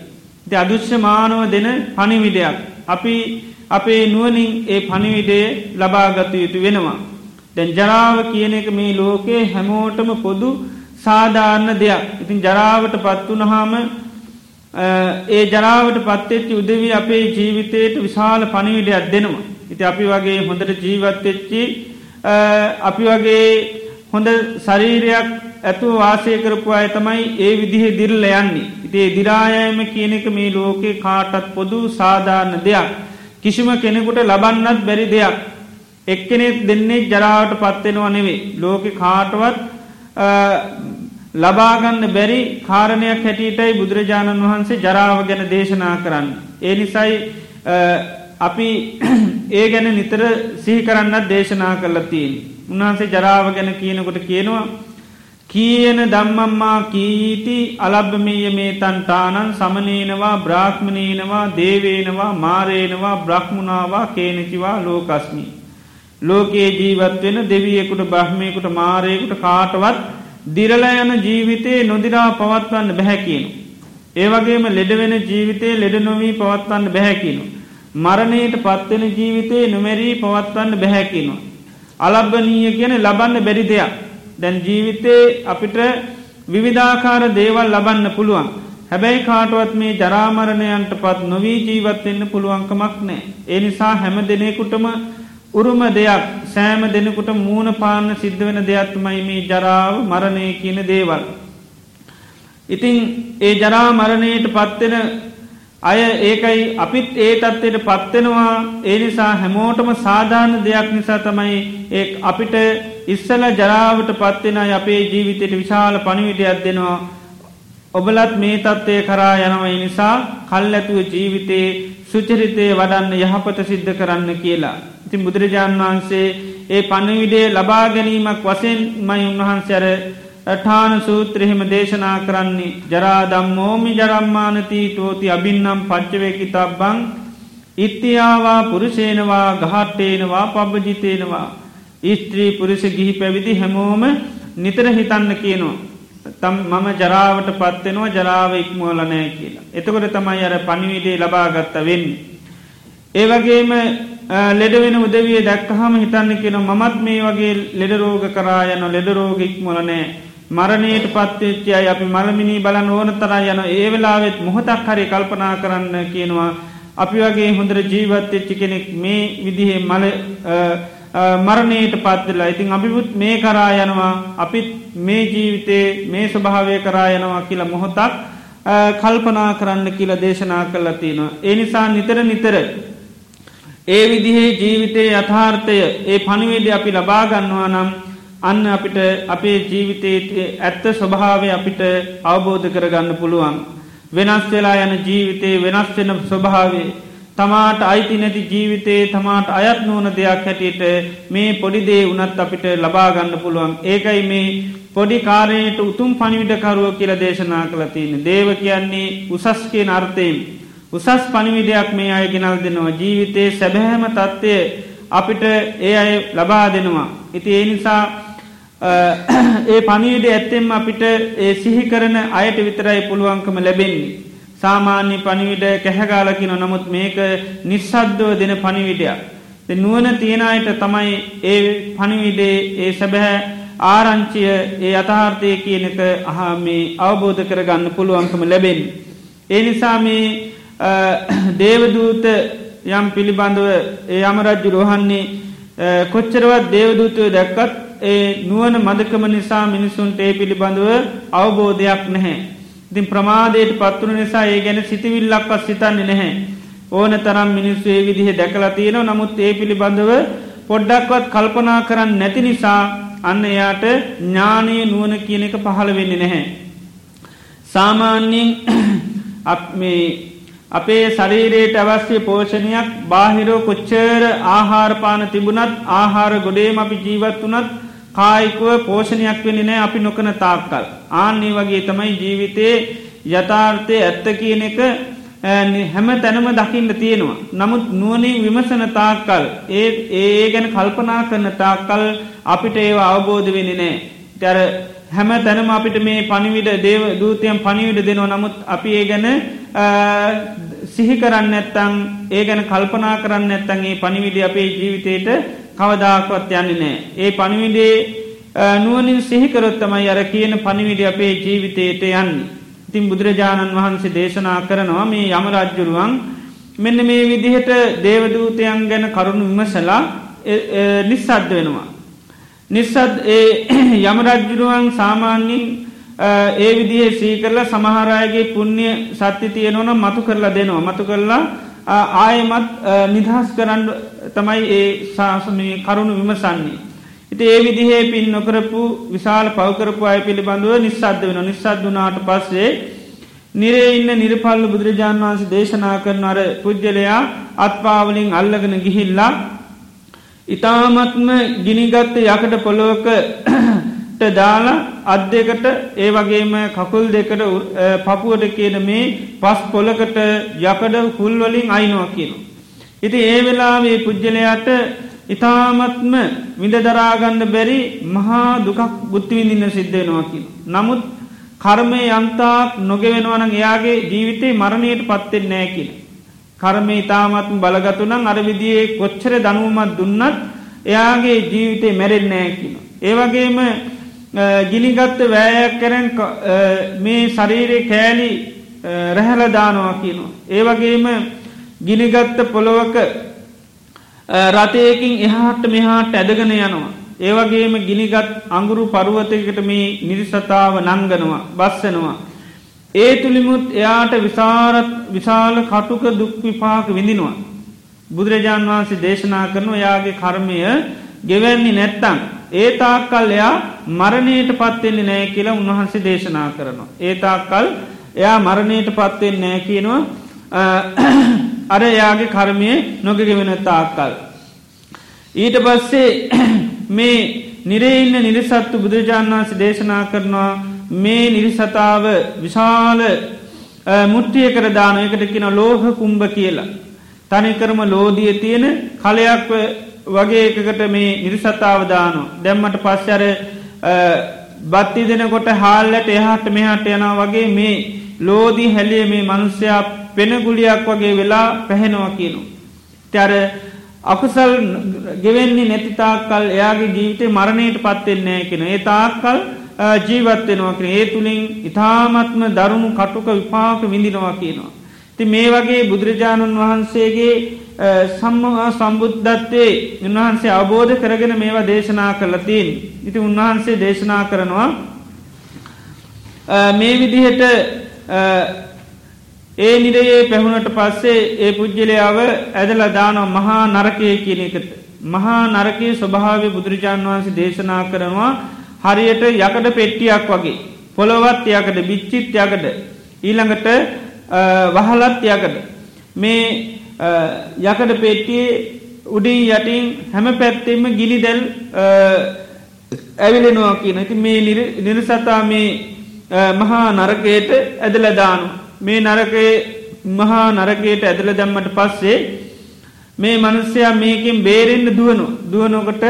ද අදුෂ්‍යමානව දෙන පණිවිඩයක්. අපි අපේ නුවනින් ඒ පණිවිඩේ ලබාගත යුතු වෙනවා. දැන් ජරාව කියන එක මේ ලෝකයේ හැමෝටම පොදු සාධාරණ දෙයක්. ඉතින් ජරාවට පත්වනහාම ඒ ජරාවට පත්තෙච්චි උදවී අපේ ජීවිතයට විශාල පණිවිඩයක් දෙනවා. ඉති අපි වගේ හොඳට ජීවත්තෙච්චි අපි වගේ හොඳ ශරීරයක් ඇතු වාසය කරපු අය තමයි ඒ විදිහ දිරල යන්නේ. ඉතේ දිරායෑම කියන එක මේ ලෝකේ කාටත් පොදු සාධාරණ දෙයක්. කිසිම කෙනෙකුට ලබන්නත් බැරි දෙයක්. එක්කෙනෙක් දෙන්නේ ජරාවට පත්වෙනවා නෙවේ ලෝකෙ කාටවත් ලබාගන්න බැරි කාරණයක් හැටියටයි බුදුරජාණන් වහන්සේ ජරාව ගැන දේශනා කරන්න. ඒ නිසයි අපි ඒ ගැන නිතර සිහි කරන්නත් දේශනා කරලතිීන්. උන්වහන්සේ ජරාව ගැන කියනකොට කියනවා කියන දම්මම්මා කීීති අලබ්බමීය මේ තන්ටානන් සමනේනවා බ්‍රාහ්මණීනවා දේවේනවා මාරේනවා බ්‍රහ්මුණවා කේනචිවා ලෝකස්මි. ලෝකයේ ජීවත් වෙන දෙවියෙකුට බ්‍රහ්මයකුට මාරයකුට කාටවත් දිරල යන ජීවිතයේ නොදිරා පවත්වන්න බැහැකිනු. ඒවගේම ලෙඩවෙන ජීවිතයේ ලෙඩ නොවී පවත්වන්න බැහැකිනු. මරණයට පත්වෙන ජීවිතයේ නොමැරී පවත්වන්න බැහැකිනවා. අලබ්බනීය කියන ලබන්න බැරි දෙයක්. දැන් ජීවිතේ අපිට විවිධාකාර දේවල් ලබන්න පුළුවන්. හැබැයි කාටුවත් මේ ජරාමරණයන්ට පත් නොවී ජීවත්වෙන්න පුළුවන්කමක් නෑ. ඒ නිසා හැම දෙනෙකුටම උරුම දෙයක් සෑම දෙනෙකුට මූුණ පාන්න සිද්ධ වෙන දෙයක්ත්මයි මේ ජරාව මරණය කියන දේවල්. ඉතිං ඒ ජරා මරණයට පත්වෙන අය ඒකයි අපිත් ඒ තත්වයට පත්වෙනවා. ඒ නිසා හැමෝටම සාධාන දෙයක් නිසා තමයි ඒ අපිට ඉස්සල ජරාවට පත්වෙන අපේ ජීවිතයට විශාල පණිවිටයක් දෙනවා. ඔබලත් මේ තත්ත්වය කරා යනවයි නිසා කල් ඇතුව ජීවිතයේ සුචරිතය වඩන්න යහපත සිද්ධ කරන්න කියලා. ඉතින් බුදුරජාණන් වහන්සේ ඒ පණවිඩේ ලබා ගැනීමක් වසෙන් මයි උන්වහන්සේර ටාන සූත්‍රහෙම දේශනා කරන්නේ ජරාදම්මෝමි ජරම්මානතීටෝති අබින්නම් පච්චවයකි තබ්බං ඉත්තියාවා පුරුෂේනවා ගහට්ටේනවා පබ්බජිතේනවා ස්ත්‍රී පුරුෂ ගිහි පැවිදි හැමෝම නිතර හිතන්න කියනවා. තම් මම ජරාවට පත්වෙනවා ජරාව ඉක්මුවලනෑ කියලා. එතකොට තමයි අර පනිවිඩේ ලබාගත්ත වෙන්න. ඒවගේම ලෙඩවෙන උදවිය දැක්කහම හිතන්න කියන මත් මේ වගේ ලෙඩරෝග කරා යන ලෙඩරෝග ඉක්මුලනෑ මරණයට පත්වෙච්චය අපි මරමිණී බලන්න ඕන තරා යන ඒ වෙලාවෙත් මොහොතක් හරි කල්පනා කරන්න කියනවා අපි වගේ හොඳර ජීවත්වෙච්චි කෙනෙක් මේ විදිහේ මල මරණයට පත්වෙලා ඉතින් අපිපුත් මේ කරා යනවා අපිත් මේ ජීවිතේ මේ ස්වභාවය කරා යනවා කියලා මොහොතක් කල්පනා කරන්න කියලා දේශනා කල්ලා තියෙනවා. ඒ නිසා නිතර නිතර. ඒ විදිහේ ජීවිතයේ යථාර්ථය ඒ පණිවේඩ අපි ලබාගන්නවා නම් අන්න අපිට අපේ ජීවිතයේ ඇත්ත ස්වභාවය අපිට අවබෝධ කරගන්න පුළුවන්. වෙනස් වෙලා යන ජීවිතයේ වෙනස් වෙන ස්වභාවේ. තමාට අයිති නැති ජීවිතයේ තමාට අයත් නොවන දෙයක් හැටියට මේ පොඩිදේ වනත් අපිට ලබාගන්න පුළුවන්. ඒකයි මේ පොඩි කාරයට උතුම් පනිවිඩකරුව කියල දේශනා කළ තියෙන. දේව කියන්නේ උසස්කේ නර්තයෙන්. උසස් පනිවිඩයක් මේ අය ගෙනල් දෙනවා ජීවිතයේ සැබෑහම තත්ත්වය අපිට ඒ අය ලබා දෙනවා. ඉති ඒ නිසා ඒ පනීඩ ඇත්තෙම අපිට ඒ සිහි කරන අයට විතරයි පුළුවන්කම ලැබෙන්නේ. සාමාන්‍ය පනිවිඩ කැහැගාලකින නමුත් මේක නිස්සද්දව දෙන පනිවිඩයක්. නුවන තියෙනයට තමයි ඒ පනිවිඩේ ඒ සැබැහැ ආරංචිය ඒ අතහාර්ථය කියන එක අහා මේ අවබෝධ කරගන්න පුළුවන්කම ලැබෙන්. ඒ නිසා මේ දේවදූත යම් පිළිබඳව ඒ යමරජ්ජු රෝහන්නේ කොච්චරවත් දේවදූතය දැක්කත් ඒ නුවන මදකම නිසා මිනිසුන්ට ඒ පිළිබඳව අවබෝධයක් නැහැ. ඉතින් ප්‍රමාදයට පත්වන නිසා ඒ ගැන සිතිවිල්ලක් පස් සිතන්නේ නැහැ. ඕන තරම් මිනිස්සු ඒ විදිහ දැකලා තියෙන නමුත් ඒ පිළිබඳව පොඩ්ඩක්වත් කල්පනා කරන්න නැති නිසා අන්න එයාට ඥානය නුවන කියන එක පහළ වෙන්නේ නැහැ. සාමාන්‍යයෙන් අපේ ශරීරයට අවශ්‍ය පෝෂණයක් බාහිරෝ කොච්චර ආහාරපාන තිබුණත් ආහාර ගොඩේම අපි ජීවත් වනත් කායිකුව පෝෂණයක් වෙන නෑ අපි නොකන තාක්කල්. ආන්නේ වගේ තමයි ජීවිතයේ යථාර්ථය ඇත්ත කියන එක හැම තැනම දකින්න තියෙනවා. නමුත් නුවනින් විමසන තාක්කල් ඒ ඒ ගැන කල්පනා කරන තාක්කල් අපිට ඒවා අවබෝධ වෙන නෑ. තැර හැම තැනම අපිට මේ පනිවිඩ දේව දූතයන් පනිවිඩ දෙනවා නමුත් අපි ඒ ගැන සිහි කරන්න ඇත්තං ඒ ගැන කල්පනා කරන්න ඇත්තන්ගේ පනිවිඩ අපේ ජීවිතයට කවදාකවත් යන්නේ නෑ. ඒ පණිවිඩේ නුවනින් සිහිකරොත්තමයි අර කියන පණිවිඩ අපේ ජීවිතයට යන්න. ඉතින් බුදුරජාණන් වහන්සේ දේශනා කරනවා මේ යම රජ්ජුරුවන් මෙන්න මේ විදිහට දේවදූතයන් ගැන කරුණු විමසලා නිස්සද්ද වෙනවා. නිස්සත් ඒ යම රජ්ජුරුවන් සාමාන්‍යින් ඒ විදිහ සී කරලා සමහරයගේ පුුණ්්‍ය සත්‍ය තියනවන මතු කරලා දෙනවා මතු කරලා ආයමත් නිදහස් කරන්න තමයි ඒ ශාසමය කරුණු විමසන්නේ. ඉති ඒ විදිහේ පින් නොකරපු විශාල පවකරපු අය පිළිබඳුව නිස්සද්ද වෙන නිස්සද්දුනාට පස්සේ නිරේ ඉන්න නිරපල්ල බුදුරජාණන් වහන්සේ දේශනා කරන අර පුද්ගලයා අත්පාවලින් අල්ලගෙන ගිහිල්ලා ඉතාමත්ම ගිනිගත්ත යකට පොළොවකට දාලා අත් දෙකට ඒ වගේම කකුල් දෙකට පපුුවට කියන මේ පස් පොලකට යකඩ හුල්වලින් අයිනවා කියනු. ඉති ඒ වෙලා මේ පුද්ගලයාට ඉතාමත්ම විඳ දරාගන්න බැරි මහා දුකක් බුද්ධවිඳන්න සිද්ධෙනවා කියන. නමුත් කර්මය යන්තාක් නොගෙවෙනවන එයාගේ ජීවිතේ මරණයට පත්තෙන් නෑ කියන. කර්මය ඉතාමත්ම බලගතුනම් අර විදියේ කොච්චර දනුවමත් දුන්නත් එයාගේ ජීවිතේ මැරෙන් නෑ කියන. ඒවගේම ගිනිගත්ත වෑයක් කරැන් මේ ශරීරය කෑලි රැහැලදානවා කියනවා. ඒවගේම ගිනිගත්ත පොළොවක රතයකින් එහාට මෙහාට ඇදගෙන යනවා. ඒවගේම ගිනිගත් අඟුරු පරුවතකට මේ නිරිසතාව නංගනවා බස්සනවා. ඒ තුළිමුත් එයාට විසාරත් විශාල කටුක දුක්විපාක විඳිනවා. බුදුරජාණන් වහන්සේ දේශනා කරනවා යාගේ කර්මය ගෙවැන්නේ නැත්තං. ඒ තාක්කල් එයා මරණයට පත්වෙන්නේ නෑ කියලා උන්වහන්සේ දේශනා කරනවා. ඒ තාක්කල් එයා මරණයට පත්වෙන් නෑ කියනවා අර එයාගේ කර්මය නොගගෙවෙන තාක්කල්. ඊට පස්සේ මේ නිරේඉන්න නිරිසත්තු බුදුරජාණන් වහන්සේ දේශනා කරනවා මේ නිරිසතාව විශාල මුට්ටිය කර දානයකට කියන ලෝහ කුම්භ කියලා. තනිකරම ලෝදිය තියෙන කලයක් වගේ එකකට මේ නිරිසතාවදානෝ දැම්මට පස්සර බත්ති දෙනකොට හාල්ලට එහට මෙහට යනා වගේ මේ ලෝදී හැලිය මේ මනුස්්‍යයා පෙනගුලියක් වගේ වෙලා පැහෙනවා කියනු. තැර අකුසල් ගෙවෙන්නේ නැතිතාකල් එයාගේ ජීවිතය මරණයට පත්වෙන්නේ කෙන ඒ තාක්කල් ජීවත්වෙනවා කියෙන ඒ තුළින් ඉතාමත්ම දරුණු කටුක විපාක විඳිනවා කියනවා. ති මේ වගේ බුදුරජාණන් වහන්සේගේ සම්මහා සම්බුද්ධත්තේ උන්වහන්සේ අවබෝධ කරගෙන මේවා දේශනා කරලතින්. ඉති උන්වහන්සේ දේශනා කරනවා මේ විදිහට ඒ නිරයේ පැහුණට පස්සේ ඒ පුද්ගලයාව ඇදල දානව මහා නරකය කියන එකට. මහා නරකයේ ස්වභාව බුදුරජාණන් වහන්සේ දේශනා කරනවා හරියට යකඩ පෙට්ටියක් වගේ. පොළොවත් යකට බිච්චිත් යකට ඊළඟට වහලත් යකට. මේ යකඩ පෙට්ටියේ උඩින් යටින් හැම පැත්තෙම ගිනි දැල් ඇවිලෙනවා කියන ඇති මේ නිරසතා මේ මහා නරකයට ඇදලදානු. මේ නරකයේ මහා නරකයට ඇදල දැම්මට පස්සේ මේ මනුස්්‍යයා මේකින් බේරෙන්න්න දුවනු දුවනොකට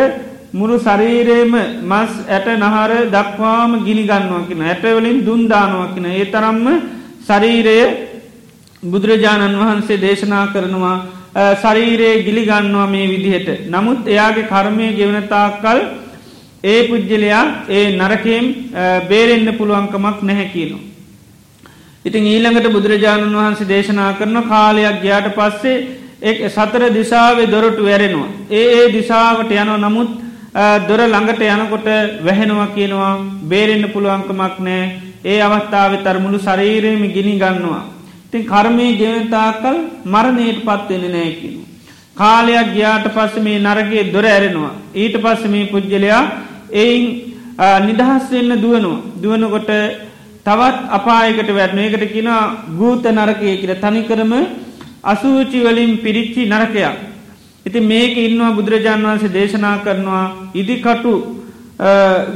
මුළු ශරීරයම මස් ඇට නහර දක්වාම ගිනිගන්නවා කියෙන ඇටවලින් දුන්දානවා කියෙන. ඒ තරම්ම ශරීරය බුදුරජාණන් වහන්සේ දේශනා කරනවා ශරීරයේ ගිලිගන්නවා මේ විදිහට නමුත් එයාගේ කර්මය ගෙවනතාකල් ඒ පුද්ජලයා ඒ නරකයෙන් බේරෙන්න්න පුළුවන්කමක් නැහැකිනවා. ඉතින් ඊළඟට බුදුරජාණන් වහන්සේ දේශනා කරන කාලයක් ගයාට පස්සේ ඒ සතර දිසාවේ දොරටු වැරෙනවා. ඒ ඒ දිසාවට යනෝ නමුත් දොර ළඟට යනකොට වැහෙනවා කියනවා බේරෙන්න්න පුළුවන්කමක් නෑ ඒ අවස්ථාව තරමුළු ශරීරයම ගිනි ගන්නවා. තින් කර්මය ගෙනතාකල් මරණයට පත්වෙන නෑකිනු. කාලයක් ගයාට පස්ස මේ නරගේ දොර ඇරෙනවා. ඊට පස්ස මේ පුද්ගලයා එයින් නිදහස් වෙන්න දුවනවා. දුවනකොට තවත් අපායකට වැටන එකට කියෙන ගූත නරකය කියල තනිකරම අසූචිවලින් පිරිච්චි නරකයක්. ඉති මේක ඉන්නවා බුදුරජාණන් වහන්සේ දේශනා කරනවා ඉදිකටු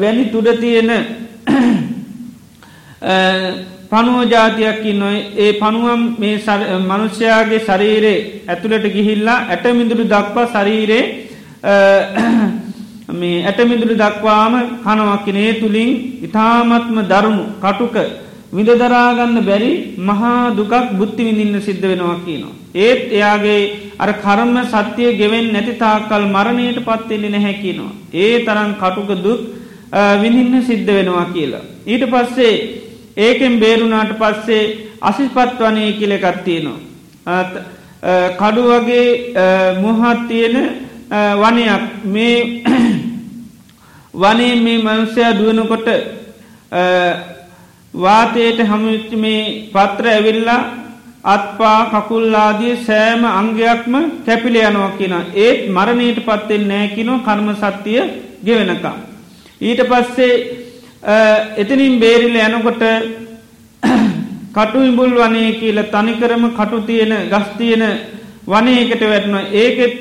වැනි තුඩ තියෙන පනුව ජාතියක් ඉන්නොයි ඒ පනුවම් මේ මනුෂ්‍යයාගේ ශරීරේ ඇතුළට ගිහිල්ලා ඇටමිදුරු දක්වා ශරීරේ මේ ඇටමිදුරු දක්වාම කනවක්කිනේ තුළින් ඉතාමත්ම දරුණු කටුක විඳදරාගන්න බැරි මහා දුකක් බුද්ධි විඳින්න සිද්ධ වෙනවා කියනවා. ඒත් එයාගේ අර කර්ම සත්‍යය ගෙවෙන් නැති තාකල් මරණයට පත්වෙන්නේ නැහැ කියනවා. ඒ තරන් කටුක දුක් විඳින්න සිද්ධ වෙනවා කියලා. ඊට පස්සේ ඒකෙන් බේරුණාට පස්සේ අසිපත් වනය කියලෙකත්තියනවා. කඩු වගේ මුහත් තියෙන වනයක් මේ වනේ මේ මනුෂ්‍යයා දුවනකොට වාතයට හමුච්ච මේ පත්‍ර ඇවිල්ලා අත්පා කකුල්ලාදිය සෑම අංගයක්ම කැපිල යනවා කියන ඒත් මරණීට පත්තෙන් නෑකිනෝ කර්ම සත්‍යය ගෙවෙනකම්. ඊට පස්සේ එතනින් බේරිල යනකොට කටු ඉඹුල් වනේ කියල තනිකරම කටු තියෙන ගස්තියන වනයකට වැටන ඒකෙත්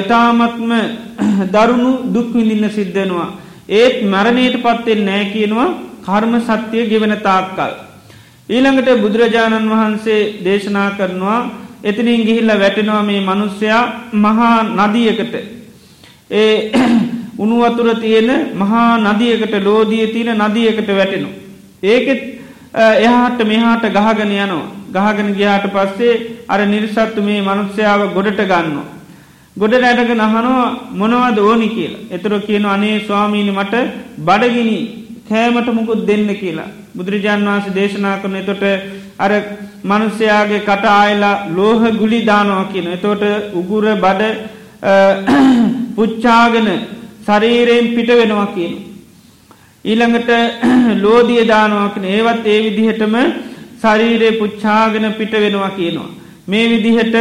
ඉතාමත්ම දරුණු දුක්විඳින්න සිද්ධනවා. ඒත් මරණයට පත්තෙන් නෑ කියනවා කර්ම සත්‍යය ගෙවෙන තාක්කල්. ඊළඟට බුදුරජාණන් වහන්සේ දේශනා කරනවා එතිනින් ගිහිල්ල වැටෙනවා මේ මනුස්්‍යයා මහා නදියකට. ඒ උනුවතුර තියෙන මහා නදියකට ලෝදිය තියෙන නදියකට වැටෙනු. ඒකෙත් එහාට මෙහාට ගහගෙන යනවා. ගහගෙන ගියාට පස්සේ අර නිර්සත්තු මේ මනුස්්‍යාව ගොඩට ගන්නවා. ගොඩ රැටක නහනවා මොනවද ඕනි කියලා. එතුර කියන අනේ ස්වාමීණි මට බඩගිනි කෑමට මුකුත් දෙන්න කියලා. බුදුරජාන් වහන්සේ දේශනා කරන එතොට අර මනුස්්‍යයාගේ කට ආයලා ලෝහ ගුලි දානවා කියන. එතෝට උගුර බඩ පුච්චාගෙන ශරීරයෙන් පිට වෙනවා කියන. ඊළඟට ලෝදිය දානවාකන ඒවත් ඒ විදිහටම ශරීරය පුච්චාගෙන පිට වෙනවා කියනවා. මේ විදිහට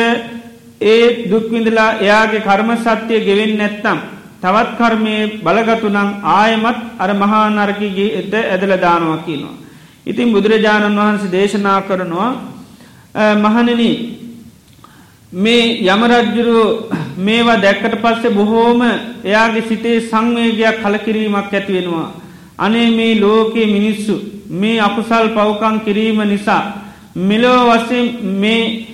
ඒ දුක්විඳලා එයාගේ කර්ම සත්‍යය ගෙවෙන් නැත්තම් තවත් කර්මය බලගතුනම් ආයමත් අර මහා නරකිගේ එත ඇදල දානවා කියනවා. ඉතින් බුදුරජාණන් වහන්සේ දේශනා කරනවා මහනන මේ යමරජ්ජුරු මේවා දැක්කට පස්සේ බොහෝම එයාගේ සිතේ සංවේගයක් කලකිරීමක් ඇතිවෙනවා. අනේ මේ ලෝකයේ මිනිස්සු මේ අකුසල් පවකං කිරීම නිසා මෙලෝ වශයෙන් මේ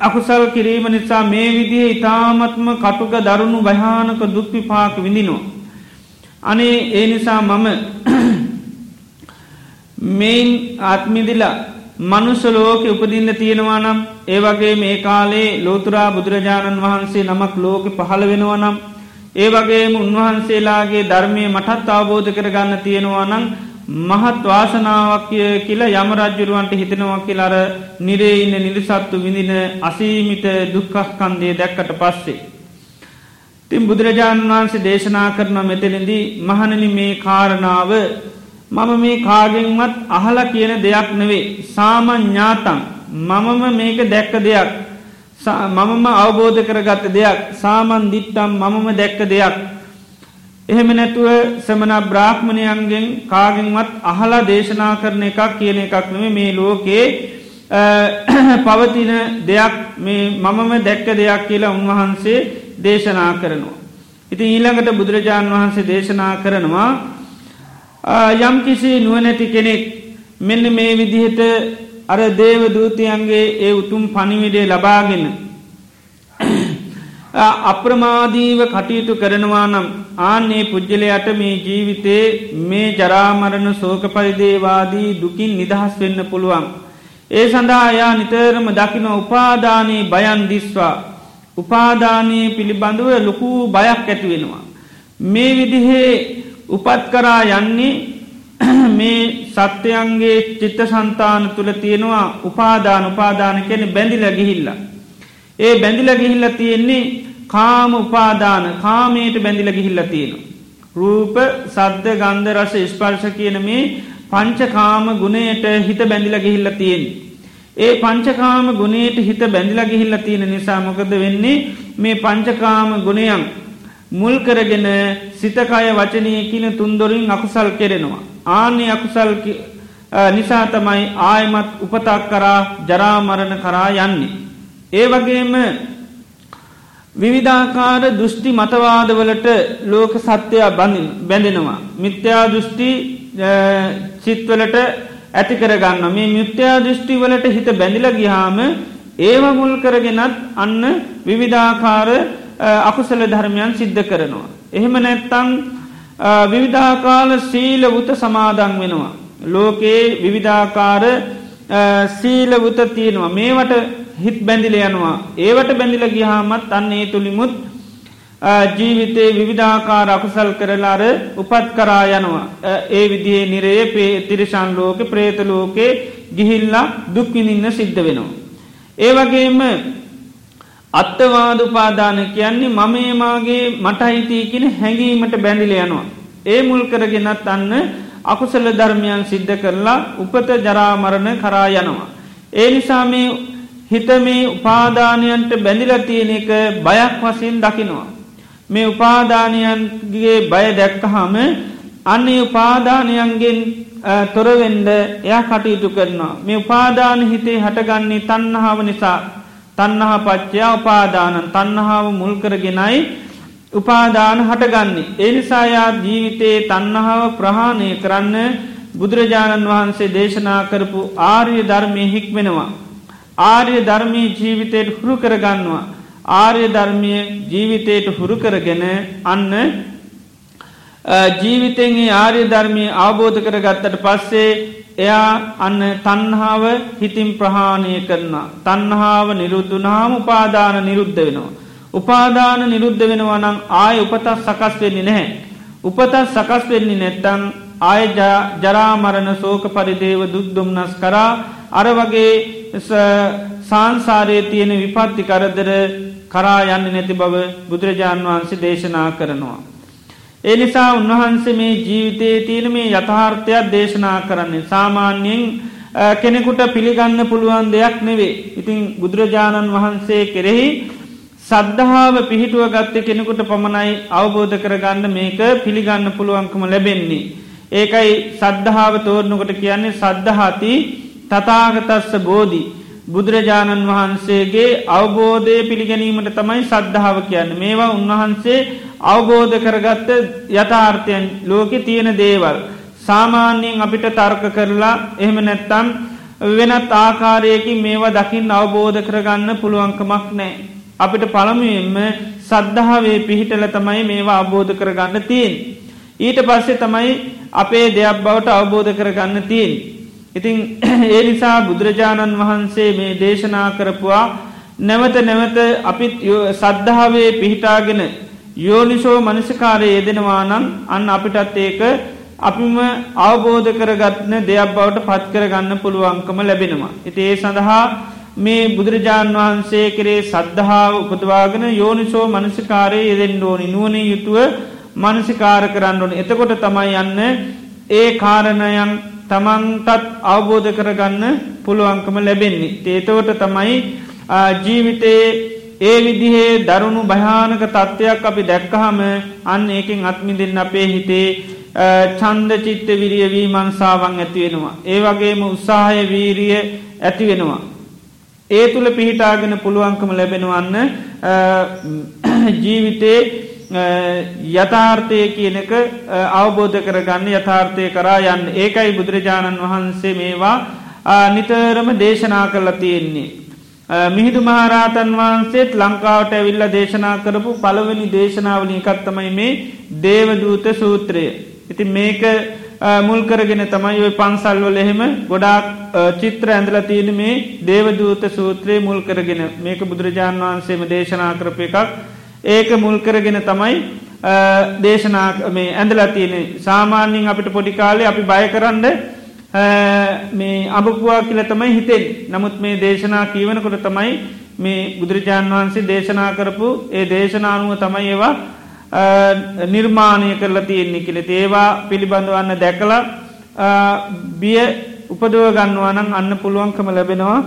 අකුසල් කිරීම නිසා මේ විදිහ ඉතාමත්ම කටුක දරුණු භයානක දුක්විපාක විඳිනවා. අනේ ඒ නිසා මම මෙයින් ආත්මිදිලා මනුස්ස ලෝක උපදින්න තියෙනවා නම් ඒවගේ මේ කාලේ ලෝතුරා බුදුරජාණන් වහන්සේ නමක් ලෝක පහළ වෙනවා නම් ඒ වගේම උන්වහන්සේලාගේ ධර්මය මටත් අවබෝධ කරගන්න තියෙනවා නම් මහත් වාසනාවක් කියලා යමරජ්ජුරුවන්ට හිතනවා කියලර නිරේඉන්න නිරිසත්තු විඳින අසීමිත දුක්කස්කන්දය දැක්කට පස්සේ. තින් බුදුරජාණන් වහන්සේ දේශනා කරන මෙතෙලෙදී මහණනි මේ කාරණාව මම මේ කාගෙන්වත් අහල කියන දෙයක් නෙවේ. සාමඥාතන් මමම මේක දැක්ක දෙයක්. මමම අවබෝධ කරගත්ත දෙයක්. සාමන් දිට්ටම් මමම දැක්ක දෙයක්. එහෙම නැතුව සමන බ්‍රාහ්මණයන්ගෙන් කාගෙන්වත් අහලා දේශනා කරන එකක් කියන එකක් නෙම මේ ලෝකයේ පවතින දෙයක් මේ මමම දැක්ක දෙයක් කියලා උන්වහන්සේ දේශනා කරනවා. ඉති ඊළඟට බුදුරජාණන් වහන්සේ දේශනා කරනවා යම් කිසි නුවනැති කෙනෙක් මෙන්න මේ විදිහට අර දේව දූතියන්ගේ ඒ උතුම් පනිවිඩේ ලබාගෙන අප්‍රමාදීව කටයුතු කරනවා නම් ආන්නේ පුද්ගලයට මේ ජීවිතේ මේ ජරාමරණ සෝක පරිදේවාදී දුකින් නිදහස් වෙන්න පුළුවන්. ඒ සඳහා යා නිතරම දකින උපාදානයේ බයන් දිස්වා උපාදානයේ පිළිබඳව ලොකූ බයක් ඇති වෙනවා. මේ විදිහේ උපත් කරා යන්නේ මේ සත්‍යයන්ගේ චිත්ත සන්තාන තුළ තියෙනවා උපාදාන උපාදාන කෙන බැඳිල ගිහිල්ලා. ඒ බැඳිල ගිහිල්ල තියෙන්නේ කාම උපාදාන කාමයට බැඳිල ගිහිල්ල තියෙන. රූප සද්ධ ගන්ධ රස ස්පර්ශ කියන මේ පංචකාම ගුණයට හිත බැඳිල ගිහිල්ල තියෙන්. ඒ පංචකාම ගුණයට හිත බැඳිල ගිහිල්ල තියෙන නිසා මොකද වෙන්නේ මේ පංචකාම ගුණයන් මුල් කරගෙන සිතකය වචනය කියන තුන්දොරින් අකුසල් කෙරෙනවා. ආන්‍ය අකුසල් නිසා තමයි ආයමත් උපතක් කරා ජරාමරණ කරා යන්නේ. ඒ වගේම විවිධාකාර දෘෂ්ටි මතවාදවලට ලෝක සත්‍යයා බඳින් බැඳෙනවා. මිත්‍යා දෘෂ්ටි චිත්වලට ඇති කරගන්න මේ මිත්‍යා දෘෂ්ටිවලට හිත බැඳිල ගිහාම ඒව මුල් කරගෙනත් අන්න විවිධාකාර අකුසල ධර්මයන් සිද්ධ කරනවා. එහෙම නැත්තං විවිධාකාල සීලවුත සමාදන් වෙනවා. ලෝකයේ විවිධාකාර සීලවුත තියෙනවා මේවට හිත් බැඳිල යනවා ඒවට බැඳිල ගිහාමත් අන්නේ තුළිමුත් ජීවිතේ විවිධාකාර අකුසල් කරලාර උපත් කරා යනවා ඒ විදිේ නිරේ පේ තිරිශන් ලෝක ප්‍රේත ලෝකේ ගිහිල්ලා දුක්විනින්න සිද්ධ වෙනවා. ඒ වගේම අත්තවාද උපාදාන කියන්නේ මමේමාගේ මටහිතී කියෙන හැඟීමට බැඳිල යනවා. ඒ මුල් කරගෙනත් අන්න අකුසල ධර්මයන් සිද්ධ කරලා උපත ජරාමරණ කරා යනවා. ඒ නිසා මේ හිත මේ උපාදානයන්ට බැඳිල තියෙන එක බයක් වසයෙන් දකිනවා. මේ උපාදානයන්ගේ බය දැක්කහම අන්නේ උපාදානයන්ගෙන් තොරවෙන්ඩ එයා කටයුතු කරනවා. මේ උපාදාන හිතේ හටගන්නේ තන්නහාව නිසා තන්නහා පච්චයා උපාදානන් තන්නහාාව මුල්කරගෙනයි උපාදාන හටගන්නේ. එනිසායා ජීවිතයේ තන්නහාව ප්‍රහාණය කරන්න බුදුරජාණන් වහන්සේ දේශනා කරපු ආර්ය ධර්මය හික්වෙනවා. ආර්ය ධර්මී ජීවිතයට හුරු කරගන්නවා. ආර්ය ධර්මය ජීවිතයට හුරු කරගෙන අන්න ජීවිතෙන්ගේ ආර්ය ධර්මය අවබෝධ කර ගත්තට පස්සේ එයා අන්න තන්හාාව හිතින් ප්‍රහාණය කරන. තන්හාාව නිරුද්ධනාම උපාදාන නිරුද්ධ වෙනවා. උපාදාන නිරුද්ධ වෙනවා නම් ආය උපතත් සකස් වෙන්නේ නැහැ. උපතත් සකස් වෙන්නේ නැත්තං ආය ජරාමරණ සෝක පරිදේව දුක්දුම්නස් කරා අර වගේ සංසාරයේ තියෙන විපත්ති කරදර කරා යන්න නැති බව බුදුරජාණන් වහන්සේ දේශනා කරනවා. ඒ නිසා උන්වහන්සේ මේ ජීවිතයේ තියෙන මේ යථාර්ථයක් දේශනා කරන්නේ සාමාන්‍යයෙන් කෙනෙකුට පිළිගන්න පුළුවන් දෙයක් නෙවේ. ඉතින් බුදුරජාණන් වහන්සේ කෙරෙහි සද්ධාව පිහිටුව ගත්ත කෙනෙකුට පමණයි අවබෝධ කරගන්න මේක පිළිගන්න පුළුවන්කම ලැබෙන්නේ. ඒකයි සද්ධාව තෝරණකොට කියන්නේ සද්ධහති තතාගතස්ස බෝධි. බුදුරජාණන් වහන්සේගේ අවබෝධය පිළිගැනීමට තමයි සද්ධාව කියන්න මේවා උන්වහන්සේ අවබෝධ කරගත්ත යථාර්ථයන් ලෝකෙ තියෙන දේවල්. සාමාන්‍යයෙන් අපිට තර්ක කරලා එහෙම නැත්තම් වෙනත් ආකාරයකින් මේවා දකිින් අවබෝධ කරගන්න පුළුවන්කමක් නෑ. අපිට පළමුුවෙන්ම සද්ධාවේ පිහිටල තමයි මේවා අවබෝධ කරගන්න තියෙන්. ඊට පස්සේ තමයි අපේ දෙයක් බවට අවබෝධ කරගන්න තියෙන්. ඉතිං ඒ නිසා බුදුරජාණන් වහන්සේ මේ දේශනා කරපුවා නැවත නැවත අපිත් සද්ධාවේ පිහිටාගෙන යෝනිසෝ මනසිකාරය යෙදෙනවා නම් අන්න අපිටත් ඒක අපිම අවබෝධ කරගත්න දෙයක් බවට පත් කරගන්න පුළුවන්කම ලැබෙනවා. ඉති ඒ සඳහා මේ බුදුරජාණන් වහන්සේ කරේ සද්ධාව උපදවාගෙන යෝනිසෝ මනසිකාරය යෙදෙන් ඕනි නුවන යුතුව මනසිකාර කරන්න ඕන එතකොට තමයි යන්න ඒ කාරණයන් තමන්ටත් අවබෝධ කරගන්න පුළුවන්කම ලැබෙන්නේ. ඒතවට තමයි ජීවිතයේ ඒ විදිහේ දරුණු භයානක තත්ත්වයක් අපි දැක්කහම අන්න ඒකින් අත්මිදින්න අපේ හිතේ චන්ද චිත්ත විරිය වී මන්සාවන් ඇතිවෙනවා. ඒ වගේම උත්සාහය වීරිය ඇතිවෙනවා. ඒ තුළ පිහිටාගෙන පුළුවන්කම ලැබෙනවන්න ජීවිතේ යථාර්ථය කියනක අවබෝධ කරගන්න යථාර්ථය කරා යන්න ඒකයි බුදුරජාණන් වහන්සේ මේවා නිතරම දේශනා කරලා තියෙන්නේ. මිහිදු මහරාතන් වහන්සේත් ලංකාවට ඇවිල්ල දේශනා කරපු පළවනි දේශනාවලින් එකත්තමයි මේ දේවදූත සූත්‍රය. ඉති මේක මුල්කරගෙන තමයි ඔය පන්සල්වල එහෙම ගොඩාක් චිත්‍ර ඇඳල තියෙන මේ දේවදූත සූත්‍රයේ මුල් කරගෙන මේක බුදුරජාණන් වහන්සේම දේශනා කරප එකක් ඒක මුල්කරගෙන තමයි දේශනා මේ ඇඳලා තියෙන සාමාන්‍යින් අපිට පොඩිකාලේ අපි බය කරන්න මේ අභපුවා කියල තමයි හිතෙන් නමුත් මේ දේශනා කීවනකොට තමයි මේ බුදුරජාණන් වහන්සේ දේශනා කරපු ඒ දේශනානුව තමයි ඒවා නිර්මාණය කරලා තියෙන්නේ කියල. ඒවා පිළිබඳවන්න දැකලා බිය උපදව ගන්නවානන් අන්න පුළුවන්කම ලැබෙනවා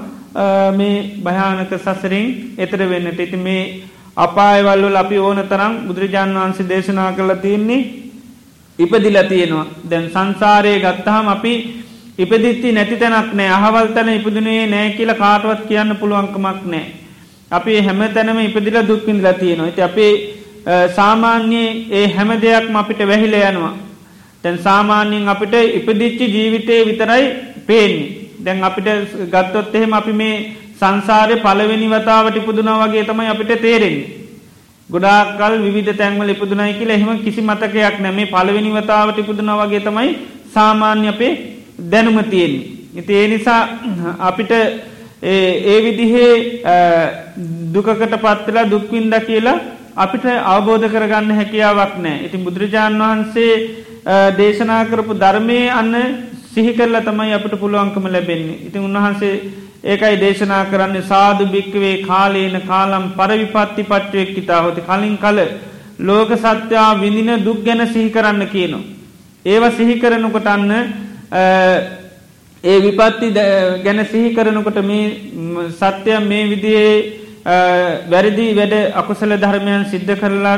මේ භයානක සසරින් එතර වෙන්නට. ඉති මේ අපායවල්වල අපි ඕන තරම් බුදුරජාණන් වහන්සේ දේශනා කරලා තියෙන්නේ ඉපදිල තියෙනවා දැන් සංසාරය ගත්තහම අපි ඉපදිත්ති නැති තැනක් නෑ අහවල් තැන ඉපදුනේ නෑ කියල කාටවත් කියන්න පුළුවන්කමක් නෑ. අපි හැම තැනම ඉපදිල දුක්විඳලා තියෙනවා ඇති අපේ සාමාන්‍යයේ ඒ හැම දෙයක්ම අපිට වැහිල යනවා. තැන් සාමාන්‍යයෙන් අපිට ඉපදිච්චි ජීවිතය විතරයි පේන්නේ. දැන් අපිට ගත්තොත් එහෙම අපි මේ සංසාරය පලවෙනි වතාවට ඉපදුනා වගේ තමයි අපිට තේරෙන්නේ. ගොඩාකල් විධ තැන්වල ඉපදුනයි කියල එහෙම කිසි මතකයක් නැමේ පලවෙනි වතාවට ඉපදුනා වගේ තමයි සාමාන්‍ය අපේ දැනුම තියෙන්නේ. ඉති ඒ නිසා අපිට ඒ විදිහේ දුකකට පත්වෙලා දුක්වින්ද කියලා අපිට අවබෝධ කරගන්න හැකියාවක් නෑ. ඉතින් බුදුරජාණන් වහන්සේ දේශනා කරපු ධර්මය අන්න සිහිකරල තමයි අපට පුළුවන්කම ලැබෙන්නේ. ඉතින් උන්වහන්සේ ඒකයි දේශනා කරන්න සාධ භික්කවේ කාලේන කාලම් පරවිපත්ති පච්චුවෙක් ඉතා හොති කලින් කල ලෝක සත්‍යයා විඳින දුක් ගැන සිහි කරන්න කියනවා. ඒව සිහි කරනකොට අන්න ඒ විපත්ති ගැන සිහි කරනකොට මේ සත්‍යය මේ විදියේ වැරදි වැඩ අකුසල ධර්මයන් සිද්ධ කරලා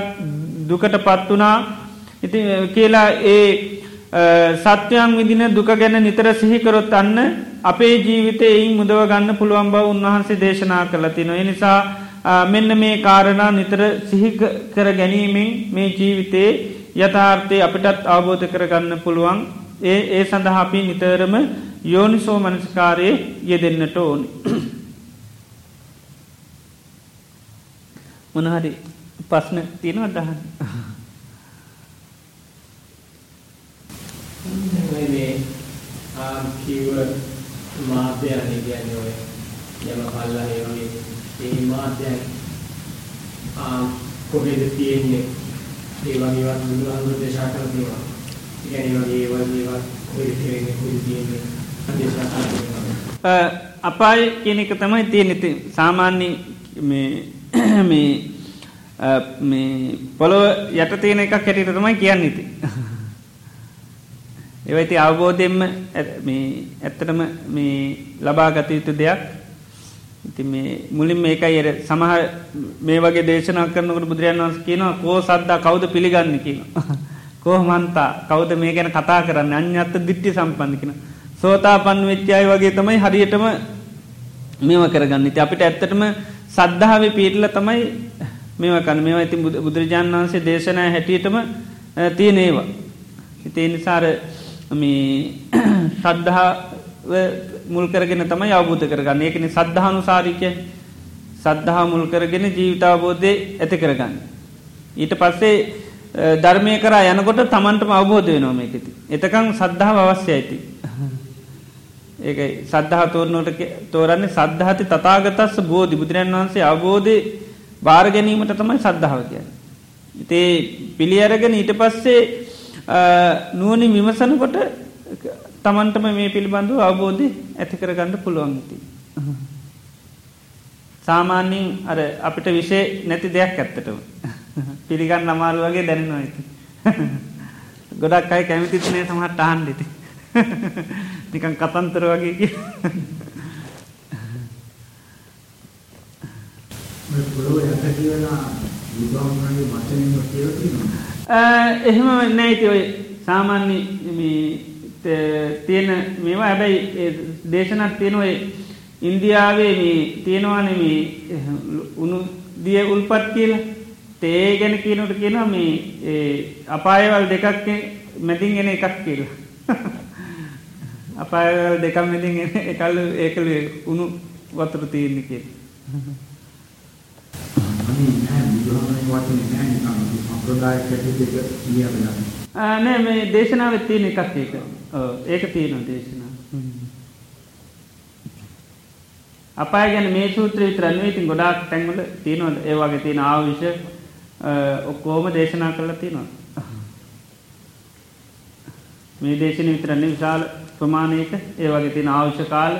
දුකට පත් වනා ඉති කියලා ඒ සත්‍යයන් විදින දුක ගැන නිතර සිහිකරොත් අන්න අපේ ජීවිතය එයින් මුදව ගන්න පුළුවන් බව උන්වහන්සේ දේශනා කළතින. නිසා මෙන්න මේ කාරණා නිතර සිහිකර ගැනීමෙන් මේ ජීවිතයේ යථාර්ථය අපිටත් අවබෝධ කරගන්න පුළුවන් ඒ ඒ සඳහා අපි නිතරම යෝනිසෝ මනස්කාරයේ යෙදෙන්න්නට ඕනි. මොනහරි පස්න තියෙනවා දහන්න. කිව මාධ්‍යයන කියන්නේ ඔය යම පල්ලා ඒ වගේ ඒ මාධ්‍යයන් කොහෙද තියෙන්නේ ඒ වගේ වත් බුදුහාමුදුරුවෝ දේශනා කරලා තියෙනවා. ඒ කියන්නේ වගේ ඒ වගේ ඒවා කොහෙද තියෙන්නේ කොහෙද තියෙන්නේ දේශනා කරලා තියෙනවා. අපාය කියන එක තමයි තියෙන්නේ සාමාන්‍ය මේ මේ මේ පොළොව යට තියෙන එකක් හැටියට තමයි කියන්නේ ඉතින්. ඒවයිති අවබෝධයෙන්ම ඇත්තටම මේ ලබා ගත යුතු දෙයක්. ඉති මේ මුලින් මේකයි එර සමහ මේ වගේ දේශනා කරනකට බුදුරජන් වන්ස කියනවා කෝ සද්දා කවුද පිළිගන්න? කියන කෝ මන්තා කවුද මේ ගැන කතා කරන්න? අන්‍යත්ත දිට්ටි සම්පන්ධ කියෙන සෝතා පන් වෙච්චාය වගේ තමයි හරියටම මේව කරගන්න. ඉති අපිට ඇත්තටම සද්ධාව පීටල තමයි මේව කන මේවා ඇති බුදුරජාණන් වන්සේ දේශනය හැටියටම තියෙනේවා ඉතිේ නිසාර මේ ශද්ධාව මුල් කරගෙන තමයි අවබෝධ කරගන්න ඒකන සද්ධානු සාරිකය සද්ධහා මුල් කරගෙන ජීවිතාවබෝධය ඇති කරගන්න. ඊට පස්සේ ධර්මය කර යනකොට තමන්ටම අවබෝධ වෙනෝම එකති. එතකං සද්ධාව අවශ්‍ය ඇති. ඒකයි සද්ධහ තෝරනොට තෝරන්නේ සද්ධහති තතාගතස්ස බෝධි බුදුරන් වහන්සේ අවබෝධය භාර ගැනීමට තමයි සද්ධාව කිය. ඉතේ පිළි අරගෙන ඊට පස්සේ නුවනින් විමසනකොට තමන්ටම මේ පිළිබඳු අවබෝධය ඇති කරගන්න පුළුවන්ති. සාමාන්‍යින් අර අපිට විෂය නැති දෙයක් ඇත්තටම පිළිගන්න අමාරු වගේ දැනෙනවා ඇති. ගොඩක් අයි කැමිතිත්නය සමහට අහන්ඩිති. නිකන් කතන්තර වගේ කිය. පොළොව යට කියලා බුදුහාමුදුරන්ගේ වචනෙන් කියලා තියෙනවා. එහෙම නැයිති ඔය සාමාන්‍ය තියෙන මේවා. හැබැයි දේශනත් තියෙන ඔය ඉන්දියාවේ මේ තියෙනවාන මේ උුණු දිය උල්පත් කියල. තේ ගැන කියනට කියනවා මේ අපායවල් දෙකක් මැතින් එෙන එකක් කියලා. අපායවල් දෙකම් මැතින් එකල්ල ඒකළ උුණු වතුර තියෙන්නේ කිය නෑ මේ දේශනාව තියෙන එකක් ඒක. ඒක තියෙනවා දේශනා අපාය ගැන මේ සූත්‍ර විතරන්නේ ඉතින් ගොඩාක් තැන්වල තියෙනවද? ඒ වගේ තියෙන ආවිෂ ඔක්කෝම දේශනා කරලා තියෙනවා මේ දේශන විතරන්නේ විශාල ප්‍රමාණයක ඒ වගේ තියෙන ආවිෂ කාල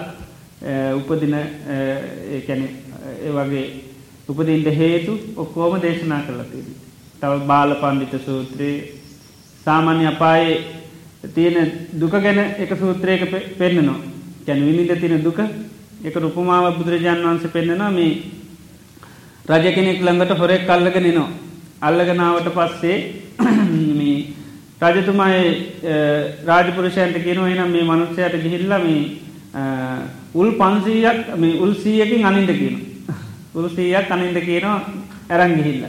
උපදින ඒැන ඒ වගේ උපදින්ට හේතු ඔක්කෝම දේශනා කරලා තියෙන තව බාල පණ්ඩිත සූත්‍රයේ සාමාන්‍ය අපායේ තියෙන දුක ගැන එක සූත්‍රයක පෙන්න්නනවා ගැන විනිද තියෙන දුක එක රුපමාව බුදුරජාණන් වන්ස පෙන්න්නනවා මේ රජ කෙනෙක් ළඟට හොරෙක් කල්ලගෙන නවා අල්ලගනාවට පස්සේ රජතුමායි රාජපුරුෂයන්ට කියනවා එනම් මේ මනුස්සයට ගිහිල්ල මේ උල් පන්සීයක් මේ උල් සීයකින් අනින්ද කියන උල්සීයක් අනින්ද කියනවා ඇරං ගිහිල්ල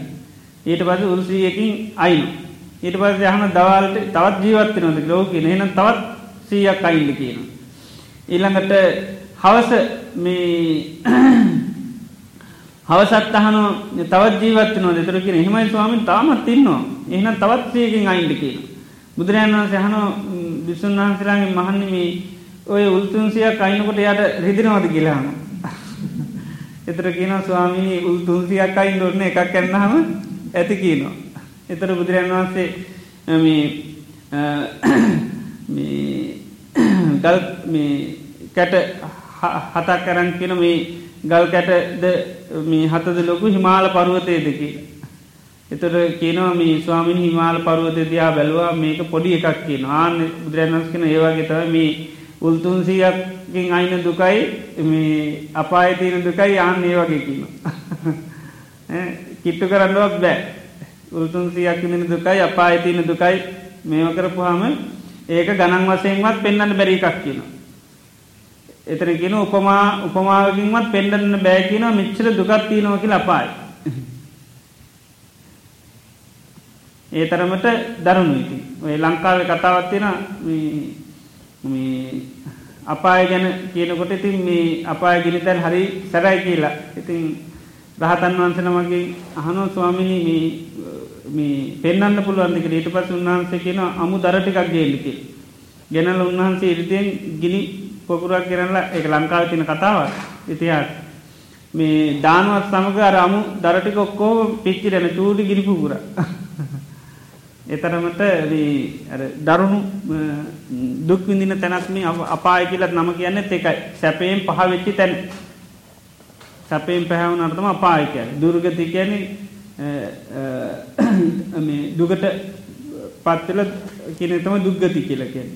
ඊට පස උල්සීයකින් අයිනු ඊට පස් යහන දවල්ට තවත් ජීවත්ත නොද ලෝක එහෙනම් තවත් සීයක් අයිල්ල කියන. ඊළඟට හවස මේ හවසත් අහන තවත් ජීවත් නො දෙතර කියෙන හිමයි ස්වාමින් තාමත් ඉන්නවා එහනම් තවත් සයකින් අයින්ඩ කියන. බුදුරජන් වන්ස යහන බිස්සුන් වහන්සලාගේ මහන්නමේ ඔය උල්තුන්සියක් අයිනකොට යට රිදිනවද කියලාම. එතර කියන ස්වාමී උල්තුන්සියක් අයින් දොරන එකක් කැන්නහම ඇති කියනවා. එතර බුදුරන් වහන්සේ ගල් කැට හතක් කරන් කියන මේ ගල් කැටද මේ හතද ලොකු හිමාල පරුවතය දෙකි. එතට කියනවා මේ ස්වාමින් හිමාල පරුවත දයා බැලවා මේක පොඩි එකක් කියන ආන බුදුරන්වස් කෙන ඒවාගේ තව මේ උල්තුන්සියකින් අයින දුකයි මේ අපාය තියෙන දුකයි යාන් ඒ වගේකින්න කිට්ටු කරන්නවත් බෑ. උල්තුන්සියක් දෙන දුකයි අපාය තියෙන දුකයි මේව කරපු හම ඒක ගණන් වසයෙන්වත් පෙන්න්න බැරි එකක් කියනවා. එතර කියෙන උපමා උපමාවකින්වත් පෙන්ඩන්න බෑ කියන මිච්චර දුකත් තියෙනව කියලා අපායි. ඒ තරමට දරුණු ඉති ඔය ලංකාව කතාවත්වෙන අපාය ගැන කියනකොට ඉතින් මේ අපාය ගිනිතැල් හරි සැරයි කියලා. ඉතින් රහතන් වන්සන මගේ අහනෝ ස්වාමිනී මේ පෙන්න්න පුළුවන්දික ඊට පස් උන්වහන්සේ කියන අමු දරටිකක් ගේලිකි ගැනල උන්වහන්සේ ඉරිතියෙන් ගිනි පොකුරක් කරලා එක ලංකාව තින කතාව ඉතිහාත් මේ දානුවත් සමඟ අර අමු දරටික ඔක්කෝ පිච්චිරෙන චූඩි ගිරිපුකුර එතරමට දරුණු දුක්විඳින තැනත්ම අපාය කියලත් නම කියන්න එකයි සැපයෙන් පහ වෙච්චි තැන්. සැපයෙන් පැහැවුන අර්තම අපායකය දුර්ගති කියන දුගට පත්වෙල කියනතම දුග්ගති කියලකෙන්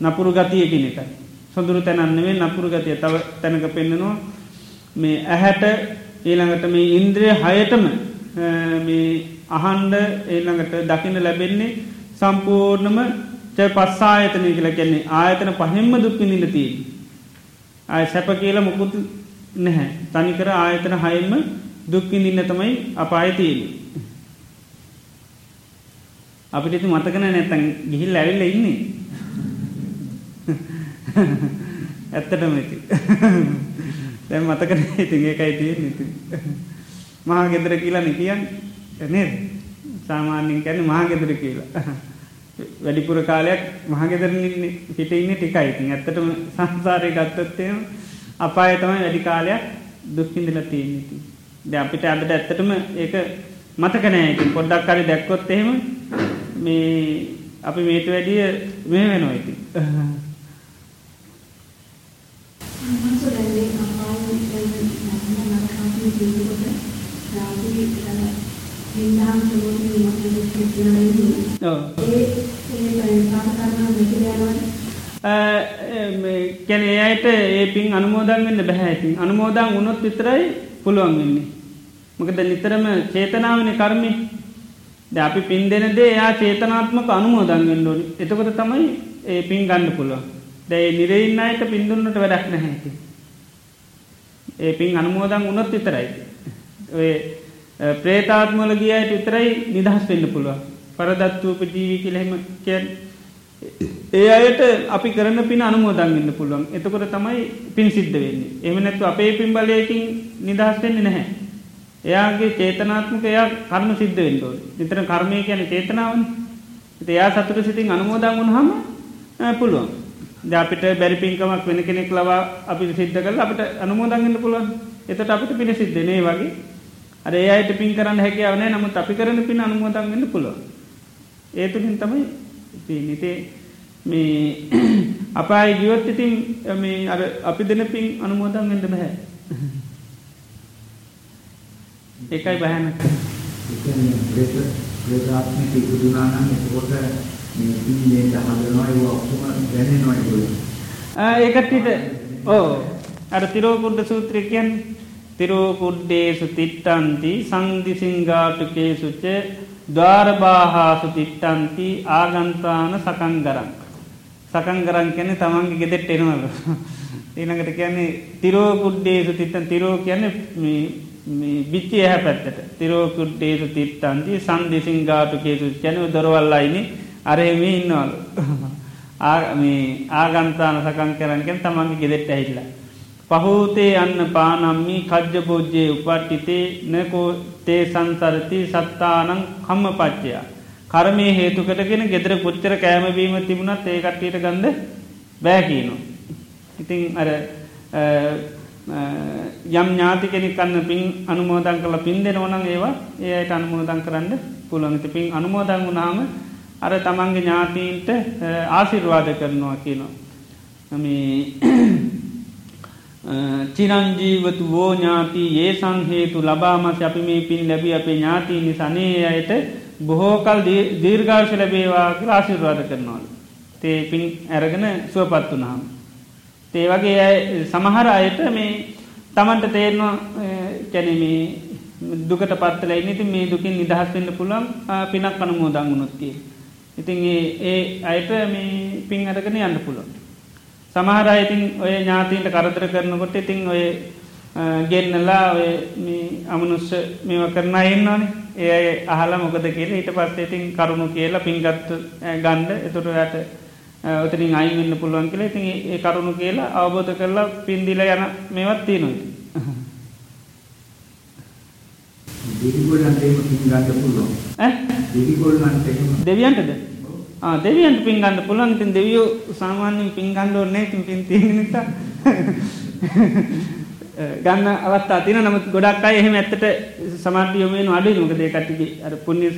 නපුරු ගතිය කෙන එක. සොඳුරු තැනන්නෙවේ නපුරු ගතිය තව තැනක පෙන්න්නනවා මේ ඇහැට ඊළඟට මේ ඉන්ද්‍රය හයටම මේ අහන්ඩ ඒළඟට දකින ලැබෙන්නේ සම්පූර්ණම ච පස්සා ආයතනය කියලා කියන්නේ ආයතන පහෙම්ම දුක්විඳින්න තිී. ආය සැප කියල මුකුත් නැහැ තනිකර ආයතන හයෙන්ම දුක්විඳින්න තමයි අපායතිීල. අපිට ඉති මතකන නැතැන් ගිහිල් ඇවිල්ල ඉන්නේ ඇත්තටම ඇති දැ මතකන ඉතින් ඒකයි තිය නති මහා ගෙදර කියලා නිකියන් නේද? සාමාන්‍යෙන් කැන මහගෙදර කියලා. වැඩිපුර කාලයක් මහගෙදර පිට ඉන්න ටිකයි. ඉතින් ඇත්තටම සංසාරය ගත්තත්තයම අපාය තමයි වැඩි කාලයක් දුක්කිින්දල තියෙනති ද අපිට අදට ඇත්තටම ඒක මතකනෑකින් පොඩ්ඩක් කරි දැක්කොත් එහෙම මේ අපි මේට වැඩිය මේ වෙනවා ඉති හින්දාම් සමෝධී විමසන කියනදී ඒ කැන එයට ඒ පින් අනුමෝදන් වෙන්න බැහැතින් අනුමෝදන් වුණොත් විතරයි පුළුවන් වෙන්නේ. මොකද නිතරම චේතනාවන කර්මි ද අපි පින් දෙන දේ එයා චේතනාත්මක අනුමෝදන් වෙන්ඩෝනි එතකොට තමයි ඒ පින් ගන්න පුළුවන්. දැයි නිරෙයින්න අයට පින්දුන්නට වැඩක් නැහැති ඒ පින් අනුමෝදන් වුණොත් විතරයි. ඔය ප්‍රේතාත්මල ගියට විතරයි නිදහස් වෙන්න පුළුව පරදත්වූප ජීවී කියලහෙම කියන් ඒ අයට අපි කරන පින අනුමෝදන්ගන්න පුළුවන්. එතකොට තමයි පින් සිද්ධ වෙන්නේ. එම නැතු අපේ පින් බලයකින් නිදහස් වෙන්නේ නැහැ. එයාගේ චේතනාත්මක එයා කර්ම සිද්ධ වෙන්ඩෝ නිතර කර්මය කියන චේතනාවන්. එයා සතුට සිතින් අනුමෝදන් වුණහම පුළුවන්. ජාපිට බැරි පින්කමක් වෙන කෙනෙක් ලවා අපි සිද්ධ කල අපට අනුමෝදන්ගන්න පුළුවන්. එතට අපිට පින සිද්ධනේ වගේ අර ඒ අයට පින් කරන්න හැකියාවනෑ නමුත් අපි කරන පින් අනුමෝදන් වෙන්න පුළුව ඒතුකින් තමයි පිනිතේ මේ අපායි ගියොත් ඉතින් මේ අර අපි දෙන පින් අනුමෝදන් වෙන්න බැහැ ඒකයි භයනක. ප්‍රාත්මික ඉදුනානම් එතකොට මේ පින්දේට හදනවා ඒ ඔක්කොම දැනෙනවා ඒක ඒකටට ඕ අර තිරෝකුඩ සූත්‍රය කියන්නේ තිරෝකුඩ්ඩේසු තිට්ටන්ති සංදිසිංගාටුකේසුච්ච ධාරබාහාසු තිට්ටන්ති ආගන්තාන සකංගරන් සකංගරන් කැනෙ තමන්ගේ ගෙදෙට් එනවල. ඊළඟට කියන්නේ තිරෝකුඩ්ඩේසු තිත්තන් තිරෝ කියන්න බිච්චි ඇහ පැත්තට. තිරෝකුඩ්ඩේසු තිට්ටන්ති සංදිසිංගාටුකේසු කැනව දොරවල්ලයිනි අරහෙම ඉන්නවලු. ආගන්තාන සකං කරන්කෙන් තමන්ගේ ගෙදෙට්ට ඇහිල්ලා පහෝතේ අන්න පානම්මි කජ්ජ බෝජ්ජයේ උපට්ටිතේ නකෝ තේ සංසරති සත්තානං කම්ම පච්චයා. කරමය හේතුකටගෙන ගෙදර පුච්චර කෑමබීම තිබුණත් ඒ කට්ටියට ගන්ද බෑකීනු. ඉතිං අර යම් ඥාති කෙනෙ කන්න පින් අනුමෝදන් කළ පින් දෙන ඕනන් ඒවා ඒයට අනුමෝදන් කරන්න පුළුවන්ගත පින් අනුමෝදන් වුණාම අර තමන්ගේ ඥාතීන්ට ආසිර්වාද කරනවා කියනවා. චිරංජීවතු වෝ ඥාති ඒ සංහේතු ලබාමස අපි මේ පින් ලැබි අපේ ඥාතිීනි සනේ අයට බොහෝකල් දීර්ඝාශ ලැබේවා ආශිර්වාද කරනවල. තේ පින් ඇරගෙන සුවපත් වනාම්. ඒ වගේ සමහර අයට මේ තමන්ට තේරනවා කැනීමේ දුකට පත්තල ඉනිති මේ දුකින් නිදහස් වෙන්න පුළන් පිනක් අනුමෝදං වුණොත්තිය. ඉතින් ඒ අයට මේ පින් අරගෙන යන්න පුළුවන්. සමහර ඉතින් ඔය ඥාතීන්ට කරදර කරනකොට ඉතින් ඔය ගෙන්නලා ඔය අමනුස්ස මේව කරන ඉන්නවානේ ඒ අහලා මොකද කියලා ඊට පස්සේ ඉතින් කරුණු කියලා පින්ගත්ත ගණ්ඩ එතුට යට ඔතරින් අයින්න පුළුවන් කියලා ඉතින් ඒ කරුණු කියලා අවබෝධ කරලා පින්දිල යන මේවත් තියෙනවා. දෙවිගොල්ලන්ට පින් ගන්න පුළුවන්. ඈ දෙවිගොල්ලන්ට දෙවියන්ටද? ආ දෙවියන්ට පින් ගන්න පුළුවන්. ඉතින් දෙවියෝ සාමාන්‍යයෙන් පින් ගන්න ඕනේ නැහැ. ඉතින් පින් තියෙන නිසා ගන්න අවස්ථා තියෙන නමුත් ගොඩක් අය එහෙම ඇත්තට සමාධිය යොමු වෙන අඩුයි මොකද ඒ කට්ටියගේ අර පුණ්‍ය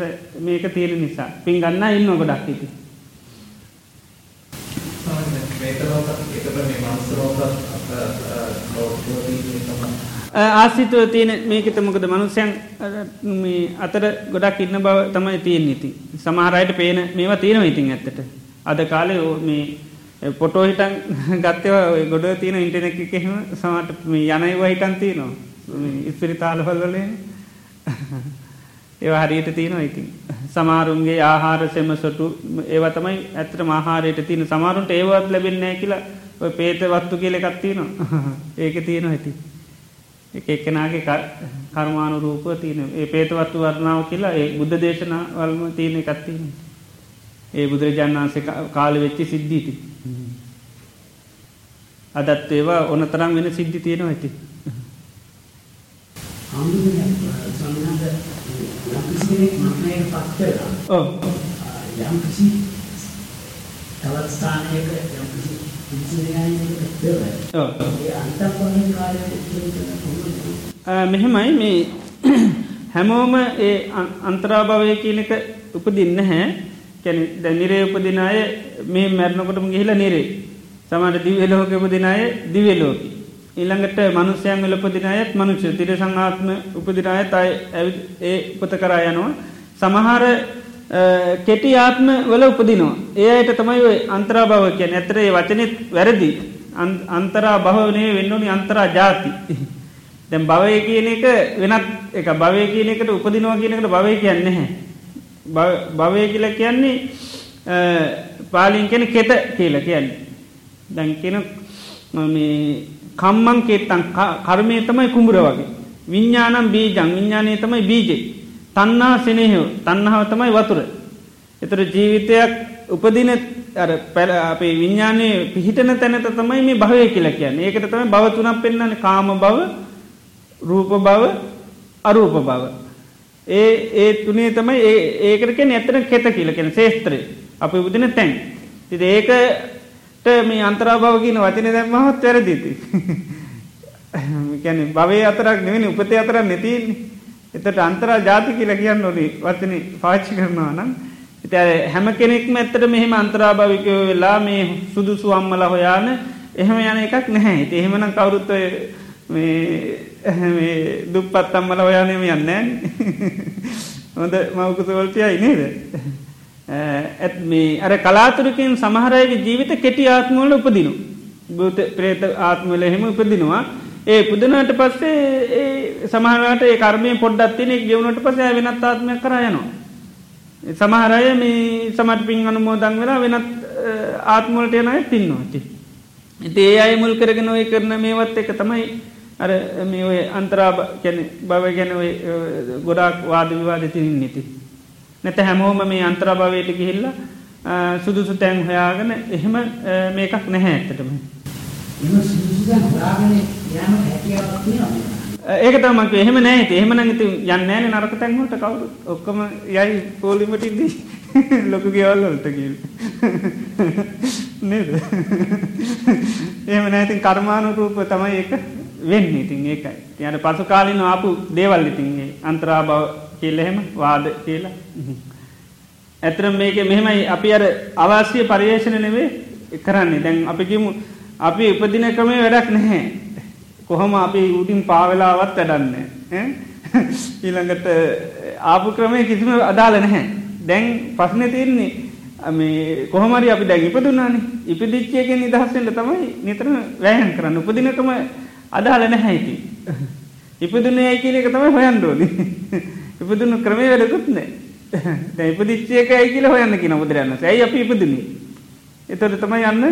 මේක තියෙන නිසා පින් ගන්න ඉන්න ගොඩක් ඉතින් මේක ලෝකත් ඒකට මේ මනුස්ස ලෝකත් අප ලෝකෝදී තමයි ආසිතුව තියෙන මේකත මොකද මනුස්යන් අතර ගොඩක් ඉන්න බව තමයි තියෙන් ඉති. සමහරයට පේන මේවා තියෙනවා ඉතින් ඇත්තට. අද කාලේ මේ පොටෝ හිටන් ගත්තව ගොඩ තියෙන ඉන්ටනෙක් එකෙම සමට යනයිව හිටන් තියනවා ඉස්පිරි තාලවල්වලේ ඒවා හරියට තියෙනවා ඉතින්. සමාරුන්ගේ ආහාර සෙම සොටු ඒව තමයි ඇත්තට මහාරයට තියෙන සමාරුන්ට ඒවත් ලැබෙන්නේ කියලා පේත වත්තු කියල එකත්තිනවා ඒක තියෙනවා ඇති. එක එක්කෙනගේ කර්මාණු රූප තියන ඒ පේතවත්තු වර්ණාව කියලා ඒ බුද්ධ දේශනාවල්ම තියෙන එකත්තින ඒ බුදුරජාණන් වන්සේ කාල වෙච්චි සිද්ධීති අදත් ඒවා ඕන තරම් වෙන සිද්ධි තියෙනවා ඇති යම් කිසි තවත් ස්ථානයක යම් මෙහෙමයි. මේ හැමෝම ඒ අන්තරාභවය කියනක උපදින්න හැ කැන දැනිරේ උපදින අය මේ මැරණකොටම ගිහිලා නිරේ. සමට දිවලෝක උපදින අය දිවලෝක ඊළඟට මනුස්්‍යයන් ලපදින අයත් මනුෂ්‍ය තිර සංආත්ම උපදින අයත් අය ඒ උපත කරා යනවා. සමහර කෙටි ආත්ම වල උපදිනවා. ඒ අයට තමයි ඔය අන්තරා භව කියන ඇතරේ වචනෙත් වැරදි. අන්තරා භවනේ වෙන්නනි අන්තරා ජාති. දැම් භවය කියන එක වෙනත් එක භවය කියන එකට උපදිනවා කියනකට භවය කියන්නේ හැ. භවය කියල කියන්නේ පාලින් කෙන කෙත කියල කියන්නේ. දැන් කෙන කම්මං කෙත්තන් කර්මය තමයි කුඹුර වගේ. විඤ්ඥානම් බීජං විඤ්ඥානය තමයි බීජේ. තන්නා සෙනෙහෝ තන්නහාව තමයි වතුර. එතර ජීවිතයක් උපදින පැල අපේ විඤ්ඥානයේ පිහිටන තැනත තමයි මේ භවය කියල කියන්න ඒකට තමයි බවතුනක් පෙන්න්නන කාම බව රූප බව අරූප බව. ඒ ඒ තුනේ තමයි ඒකරක ඇතන කෙත කියලකෙන ශේස්ත්‍රය අප උදින තැන්. ති ඒකට මේ අන්තරාභාවගෙන වචන දැම්මහත් වැරදිති. කැන භවය අතරක් නෙවෙනි උපතේ අතරක් නැතින්නේ. එතට අන්තරා ජාති කියලා කියන්න ඕනි වචන පාච්චි කරනවා නම්. ඉති හැම කෙනෙක්ම ඇත්තට මෙහෙම අන්තරාභාවිකයෝ වෙලා මේ සුදුසු අම්මල හොයාන එහෙම යන එකක් නැහැ. ඉති එහෙමනම් කවුරුත්ව දුප්පත් අම්මල හොයානම යන්න හොඳ මවකුසවලටයයි නේද? ඇත් මේ අර කලාතුරකින් සමහරයගේ ජීවිත කෙටි ආත්මවල උපදිනු භූත ප්‍රේත ආත්මවල එහෙම උපදිනවා. ඒ පුදනට පස්සේ ඒ සමහරට ඒ කර්මය පොඩ්ඩත් තිනෙක් ගෙවුණට පසේ වෙනත් ආත්මය කරයනවා. සමහරය මේ සමට පින් අනුමෝදන් වෙලා වෙනත් ආත්මෝලට යනය තින්නවාති. ඒ අය මුල් කරගෙන ඔය කරන මේවත් එක තමයි අර මේ ඔය අන්තරා කැන බව ගැන ගොඩක් වාද විවාද තිරින් නති. නැත හැමෝම මේ අන්තරභාවයට ගිහිල්ල සුදුසු තැන් හොයාගෙන එහෙම මේකක් නැහැ ඇත්තටම. ඒක තමක් එහෙම නෑ එහෙම නගති යන්නෑන නරක තැන්හට කවුරු ඔක්කම යයි පෝලිමටිදී ලොකු ගෙවල්ලොල්ට කිල් නේද? එහෙම නෑතින් කර්මාණු රූප තමයි එක වෙන්න. ඉතින් ඒකයි. යන පසු කාලින ආපු දේවල් ඉතින්ගේ අන්තරා බව කියල එහෙම වාද කියලා. ඇතරම් මේක මෙහෙමයි. අපි අර අවාසිය පර්යේෂණ නෙවේ කරන්නේ. දැන් අපි කිමු අපි උපදින ක්‍රමේ වැඩක් නැහැ. කොහොම අපි උඩින් පාවෙලාවත් වැඩන්න. ඊළඟට ආපු ක්‍රමය කිසිම අදාල නැහැ. දැන් පස්න තියන්නේ මේ කොහමරි අපි දැන් ඉපදුනානේ ඉපදිච්චයකෙන් නිදහස්සෙන්ට තමයි නිතර වැෑහන් කරන්න උපදිනකම අදාල නැහැයිති. ඉපදුනයයි කියන එක තමයි හොයන්ඩෝනි ඉපදුණු ක්‍රමේ වැඩකුත් නෑ දැ ඉපදිච්චයකයි කියල හොයන්න කියෙන බුදුරන්න ඇයි අපි ඉපදුනේ එතොට තමයි යන්න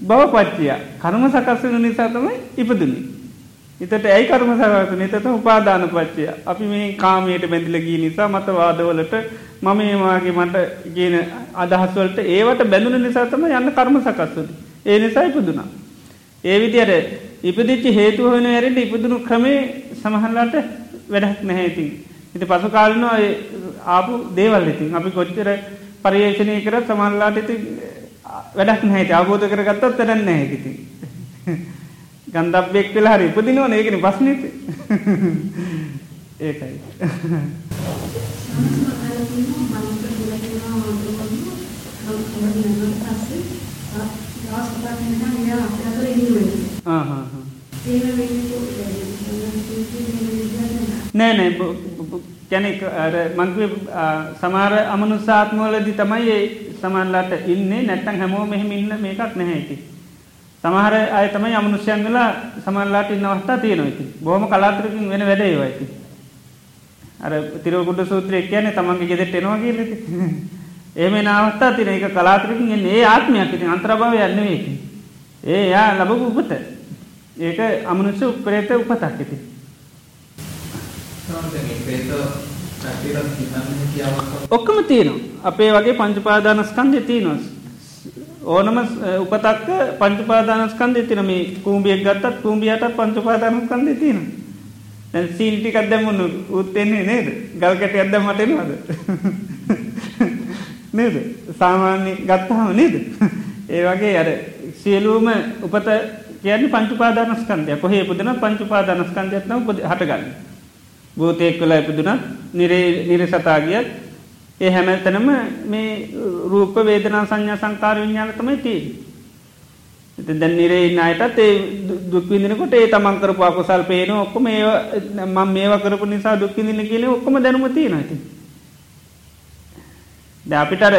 බව පච්චිය කර්ම සකස්වන නිසා තමයි ඉපදුනි. එතට ඇයි කර්ම සකසන එතත උපාදාන පච්චය අපි මේ කාමයට බැඳිල ගී නිසා මත වාදවලට මම ඒවාගේ මට කියන අදහස්වලට ඒවට බැඳුන නිසා තම යන්න කර්ම සකස්වද ඒ නිසා ඉපදුනා ඒ විදියට ඉපදිච්චි හේතු හොන ඇරට ඉපදුණු ක්‍රමේ සමහල්ලාට වැඩක් නැහැතින් ඉති පසු කාලනවා ආපු දේවල් ඉතින්. අපි කොච්චර පර්යේෂණය කර සමල්ලාට ඉති වැඩක් නැහැති අවබෝධ කරගත්තත් තරන්න හැකිති ගන්ධබ්බෙක් වෙලා හරි ඉපදිනවා ඒකන පස්නත ඒකයි. නෑ නෑ. කැනෙක් මංකව සමාර අමනුසාත්මවලදි තමයි සමන්ලාට ඉන්නේ නැත්තන් හැමෝ මෙහෙම ඉන්න මේකක් නැහැති. සමහර අය තමයි අමනුෂ්‍යයන් වෙලා සමල්ලාට ඉන්න අවස්ථා තියෙනවති බොහම කලාතරකින් වෙන වැඩේවයිති. අර තිරකුඩ සූත්‍රය කියන්නේ තමන්ගේ ගෙදෙට එනවා කියලති. ඒම නාවස්ථා තින එක කලාතරකින් එන්නේ ඒ ආත්මයක් ඉතින් අන්ත්‍රභාව යන්නවේකි. ඒ යා ලබපු උපත ඒක අමනුෂ්‍ය උප්පරේත උපතක් ඇති. ඔක්කම තියනවා. අපේ වගේ පංචපාදානස්කන්දය තියනොස් ඕනම උපතක්ක පංචපාදානස්කන්දය තින මේ කූම්ියක් ගත්තත් කූම්ියයටත් පංචපාදානස්කන්දය තියෙන සීල්ටිකක් දැමුණු උත්තෙන්නේ නේද? ගල්කට ඇද්ද මටනවාද නේද? සාමාන්‍ය ගත්තහම නේද? ඒ වගේ අර සියලූම උපත කියන්න පංචුපාදානස්කන්දය කොහේ පුදන පංචුපාදානස්කන්දයත්න උප හටගන්න. භූතයෙක් කලා ඉපදුනත් නිරේ නිර සතාගියත් ඒ හැමැතනම මේ රූප වේදනා සංඥා සංකාර විඤ්ඥාන තමයි තිී. දැන් නිරේ ඉන්නයටත් ඒ දුක්විදිනකොට ඒ තමන් කරපු අකුසල් පේන ඔක්කොම ඒ මං මේවා කරපු නිසා දුක්විදින කියල ඔක්කොම දැනුමතිය නති. ද අපිටර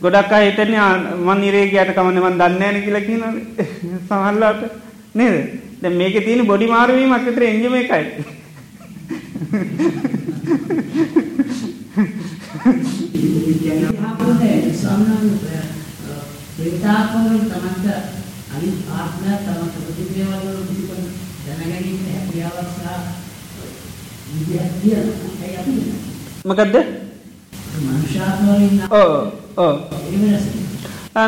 ගොඩක් හිතන්නේ මන් නිරේගයට කමනවන් දන්නෑන කියල කියන සමල්ලාට නේද දැ මේක තියෙන බොඩි මාරුවීමක් විතර එංජම එකයි. ප්‍රේතාත්මවල තමන්ට අනිත් ආත්මය තමන්ට ප්‍රතික්‍රියාවල් වල පිළිපද දැනගැනීම හැකියාවක් සහ විද්‍යාවක් තියෙනවා. මොකද්ද? මනුෂ්‍යාත්මවල ඉන්න ඔව් ඔව්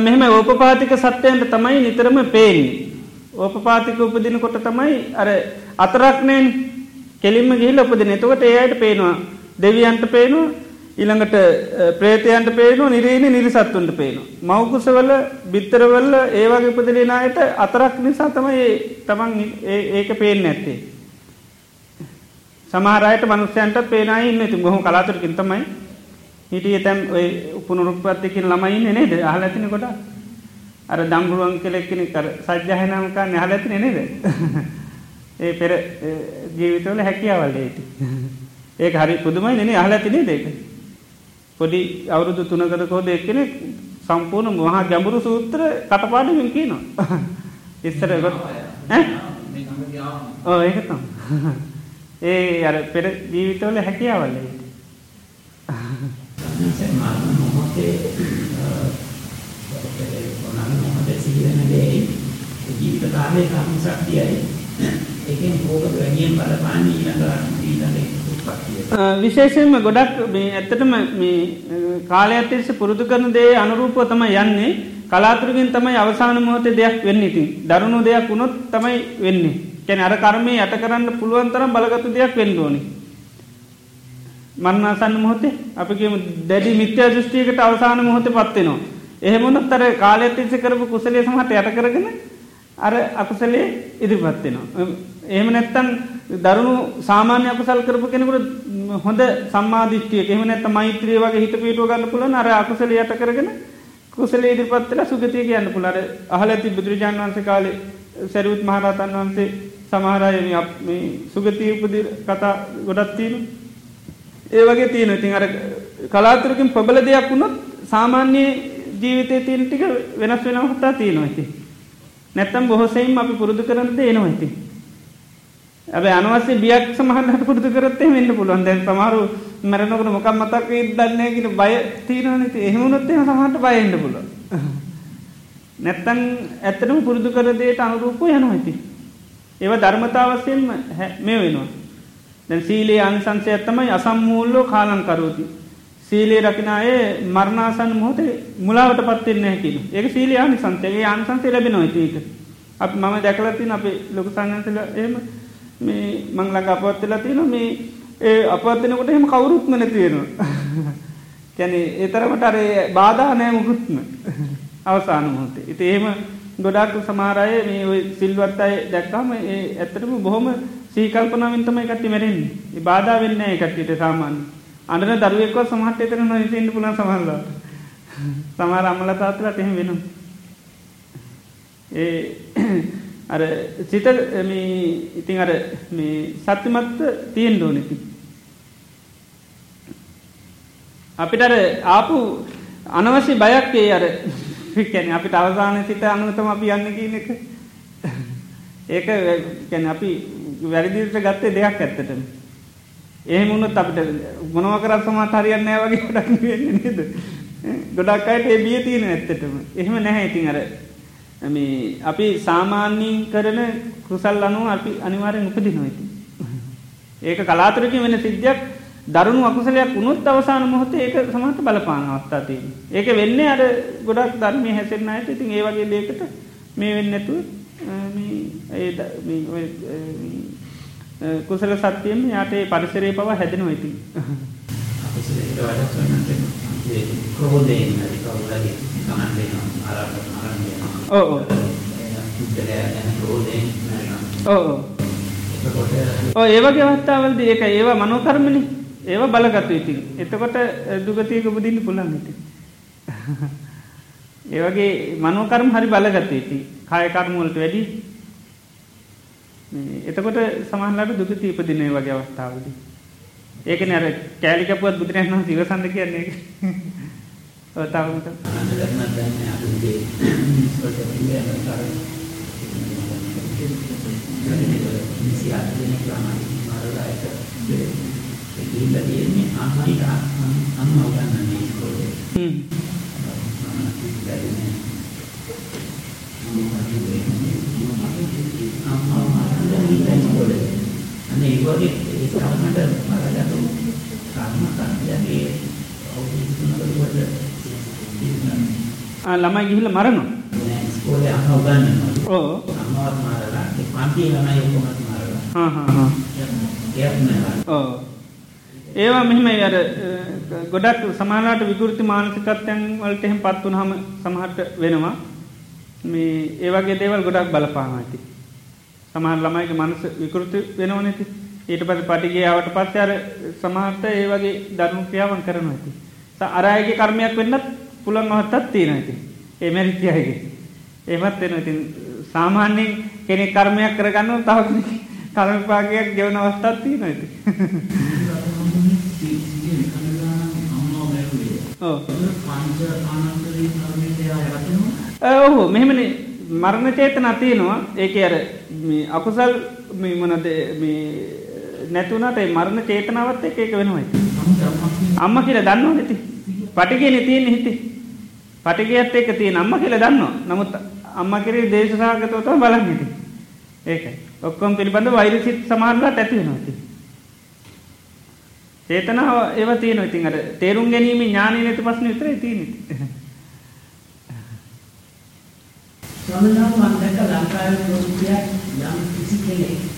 මෙහෙම ඕපපාතික සත්‍යයන්ට තමයි නිතරම පේන්නේ. ඕපපාතික උපදිනකොට තමයි අර අතරක්නයෙන් කෙලින්ම ගිහිල්ලා උපදින. එතකොට ඒ අයට පේනවා දෙවියන්ට පේනවා ඊළඟට ප්‍රේතයන්ට පේනවා නිරේනේ නිරිසත්තුන්ට පේනවා. මව්කුසවල බිත්තරවල ඒ වගේ උපදින අයට අතරක් නිසා තමයි තමන් ඒක පේන්නේ නැත්තේ. සමහර අයට මනුස්සයන්ට පේන අය ඉන්නේ. ඉතින් බොහොම කලාතුරකින් තමයි හිටියේ තැන් ඔය පුනරුත්පත්තියකින් ළමයි ඉන්නේ නේද? අහලා ඇතිනේ කොට. අර දම්රුවන් කෙනෙක් කෙනෙක් අර සජ්ජායනාම කරන්නේ අහලා ඇතිනේ නේද? ඒ පෙර ජීවිතවල හැකියාවල් ඒටි. ඒක හරි පුදුමයි නෙනේ අහලා තිනේ දෙක. පොඩි අවුරුදු 3කද කොහොද එක්කෙනෙක් සම්පූර්ණ මහා ගැඹුරු සූත්‍ර කටපාඩමින් කියනවා. ඉස්සර ඈ ඔව් ඒක තමයි. ඒ අර පෙර ජීවිතවල හැකියාවල් ඒටි. මොහොතේ මොහොතේ සිහින දේ ජීවිත කාලයේ කර්ම ශක්තියයි එකෙන් කෝකද වැඩියෙන් බලපාන්නේ ඊළඟ ඊළඟ උත්පත්තිය. විශේෂයෙන්ම ගොඩක් මේ ඇත්තටම මේ කාලයක් තිස්සේ පුරුදු කරන දේ අනුරූපව තමයි යන්නේ. කලාතුරකින් තමයි අවසාන මොහොතේ දෙයක් වෙන්නේ ඉතින්. දරුණු දෙයක් වුණොත් තමයි වෙන්නේ. කියන්නේ අර කර්මයේ යට කරන්න පුළුවන් තරම් බලගත්ු දෙයක් වෙන්න ඕනේ. මරණාසන්න මොහොතේ අපි කියමු දැඩි මිත්‍යා දෘෂ්ටියකට අවසාන මොහොතේ පත් වෙනවා. එහෙම වුණොත් අර කාලයක් තිස්සේ කරපු කුසලයේ සමහරට යට කරගෙන අර අකුසලයේ ඉදිරිපත් වෙනවා. එහෙම නැත්තම් දරුණු සාමාන්‍ය අකුසල් කරපු කෙනෙකුට හොඳ සම්මාදිට්ඨියක එහෙම නැත්නම් මෛත්‍රිය වගේ හිත පිටව ගන්න පුළුවන් අර අකුසල යට කරගෙන කුසලයේ ඉදිරිපත් වෙලා සුගතිය කියන්න පුළුවන්. අර අහලා ඇති බුදුරජාණන් වහන්සේ කාලේ සරියුත් මහ රහතන් වහන්සේ සමහර අය මේ සුගතිය උපදී කතා ගොඩක් තියෙනවා. ඒ වගේ තියෙනවා. ඉතින් අර කලාතුරකින් ප්‍රබල දෙයක් වුණොත් සාමාන්‍ය ජීවිතය තියන ටික වෙනස් වෙන හතා තියෙනවා ඇති. නැත්තම් බොහොසයිම් අපි පුරුදු කරන්න දේනවා ඇති. ඇබ අනවසේ බියක් සමහන්නට පුරුදු කරත්තේ වෙන්න පුළුවන්. දැන් සමහරු මැරනකට මොකක් මතක් දන්නේගෙන බය තීරණ ති එහෙමුණොත්තේ සමහට බයන්න පුල නැත්තන් ඇත්තටම පුරුදු කරදයට අනුරූප යනවා ඇති ඒව ධර්මතාවසයෙන්ම මේ වෙනවා. දැන් සීලේ අන්සංසය ඇත්තමයි අසම්මූල්ලෝ කාලංකරෝති සීලේ රකිනායේ මරණාසන් මොහොතේ මුලාවට පත්වෙන්න හැකින ඒක සීලේ ආනිසංසයගේ ආන්සන්සේ ලැබෙනවා ඒක. අප මම දැකලතින් අපේ ලොකු සංගන්සල එම මේ මංලඟ අපවත්වෙලා තියෙන මේ ඒ අපත්වෙනකොට එහෙම කවුරුත්ම නැතිවෙනවා කැනෙ ඒතරමට අර බාධා නෑ මුකුත්ම අවසාන මොහොතේ. ඉති එහෙම ගොඩක් සමාරය මේ සිල්වත් අය දැක්කාම ඒ ඇත්තටම බොහොම සීකල්පනාවෙන් තමයි කට්ටි මැරෙන්නේ. බාධා වෙන්න කට්ටිට සාමාන්‍ය අඩන දරුවෙක්ව සමහට එතර නොසින්න පුලන් සමහල්ලා සමහර අම්මල තාත්ලට එහෙම වෙනම් ඒ අර සිත ඉතින් අර මේ සත්‍යමත්ත තියෙන් දෝනෙති අපිට අර ආපු අනවශ්‍ය බයක් ඒ අර කැන අපිට අවසාන සිත අනුතම අපි යන්න කියන එක. ඒක කැන අපි වැරදිට ගත්තේ දෙයක් ඇත්තටම. එහෙම වුණොත් අපිට මොනව කරත් සමහර හරියන්නේ නැහැ වගේ ගොඩක් වෙන්නේ නේද? ගොඩක් අයට ඒ බිය තියෙන ඇත්තටම. එහෙම නැහැ. ඉතින් අර මේ අපි සාමාන්‍යයෙන් කරන කුසල් අනුව අපි අනිවාර්යෙන් උපදිනවා ඉතින්. ඒක කලාතුරකින් වෙන සිද්ධියක්. දරුණු අකුසලයක් වුණොත් අවසාන මොහොතේ ඒක සමහරට බලපාන අවස්ථා තියෙනවා. ඒක වෙන්නේ අර ගොඩක් ධර්මයේ හැසිරෙන අයට. ඉතින් ඒ වගේ දෙයකට මේ වෙන්නේ නැතුව මේ මේ කුසල සත්‍යයෙන් යාට ඒ පරිසරයේ පවා හැදෙනවා ඉතින්. අකුසලයට වඩා කරනට ක්‍රෝධයෙන් හරි කවුරුහරි කමන්න වෙනවා ආරම්භ ආරම්භ වෙනවා. ඔව් ඔව්. පුද්ගලයා ගැන ක්‍රෝධයෙන් මරනවා. ඔව් ඔව්. එතකොට ඔය ඒ වගේ අවස්ථාවලදී ඒක ඒව මනෝකර්මනේ. ඒව බලගතු ඉතින්. එතකොට දුගතියක උපදින්න පුළුවන් ඉතින්. ඒ වගේ මනෝකර්ම හරි බලගතු ඉතින්. කාය කර්ම වලට වැඩි එතකොට සමහරලාට දුක තීපදින ඒ වගේ අවස්ථාවලදී. ඒකනේ අර කෑලි කැපුවත් බුදුරජාණන් වහන්සේ ඉවසන්න කියන්නේ ඒක. ඔව් තාම අනන්ත ධර්ම දැනන්නේ අදුගේ ඉස්කොට කියන්නේ අර නිසියක් දෙන ක්‍රමයි මාරලායක ඒ ගිහිල්ලා තියෙන්නේ අම්මයි අම්මා උගන්වන්නේ ඉස්කෝලේ. හ්ම්. අනේ ඒ වගේ ඒ කර්මකට මරගන්න කර්ම කර්මයන්ගේ අවුරුදු තුනකට ආ ළමයි ගිහිල්ලා මරනවා. ඉස්කෝලේ අම්මා උගන්වනවා. ඔව්. අම්මාවත් මාරලා පන්ති ළමයි ඔක්කොමත් මාරලා. හා හා හා. ඔව්. ඒවා මෙහෙමයි අර ගොඩක් සමානලාට විකෘති මානසිකත්වයන් වලට එහෙම පත් වුනහම සමහරට වෙනවා. මේ ඒ වගේ දේවල් ගොඩක් බලපානවා ඇති. සමහර ළමයිගේ මනස විකෘති වෙනව නැති. ඊට පස්සේ පටිගය ආවට පස්සේ අර සමහරට ඒ වගේ ධර්ම ක්‍රියාවන් කරනවා ඇති. අර අයගේ කර්මයක් වෙන්නත් පුළුවන් අවස්ථාවක් තියෙනවා ඇති. ඒ මෙරිට් අයගේ. එහෙමත් වෙනවා. ඉතින් සාමාන්‍යයෙන් කෙනෙක් කර්මයක් කරගන්නව තව කෙනෙක් කර්ම විපාකයක් ගෙවන ඉතින්. කර්මයේ ඒවා යවතනවා. ඔහු මෙහෙමනේ මරණ චේතනා තියෙනවා ඒකේ අර අකුසල් මොනද ඒ මරණ චේතනාවත් එක්ක ඒක වෙනවා ඉතින්. අම්මා කියලා දන්නවනේ ඉතින්. පටිගයනේ තියෙන්නේ හිතේ. පටිගයත් එක්ක තියෙන අම්මා කියලා දන්නවා. නමුත් අම්මා කෙරේ දේශසහගතව තමයි බලන්නේ ඉතින්. ඒකයි. ඔක්කොම පිළිබඳ වෛරසිත සමානලාට ඇති වෙනවා ඉතින්. චේතනාව ඒව තියෙනවා ඉතින් අර තේරුම් ගැනීම ඥානෙ නැති ප්‍රශ්න විතරයි තියෙන්නේ. ස්වාමීන් වහන්සේ මම දැක්ක ලංකාවේ ප්‍රොජෙක්ට් යම් කිසි කෙනෙක්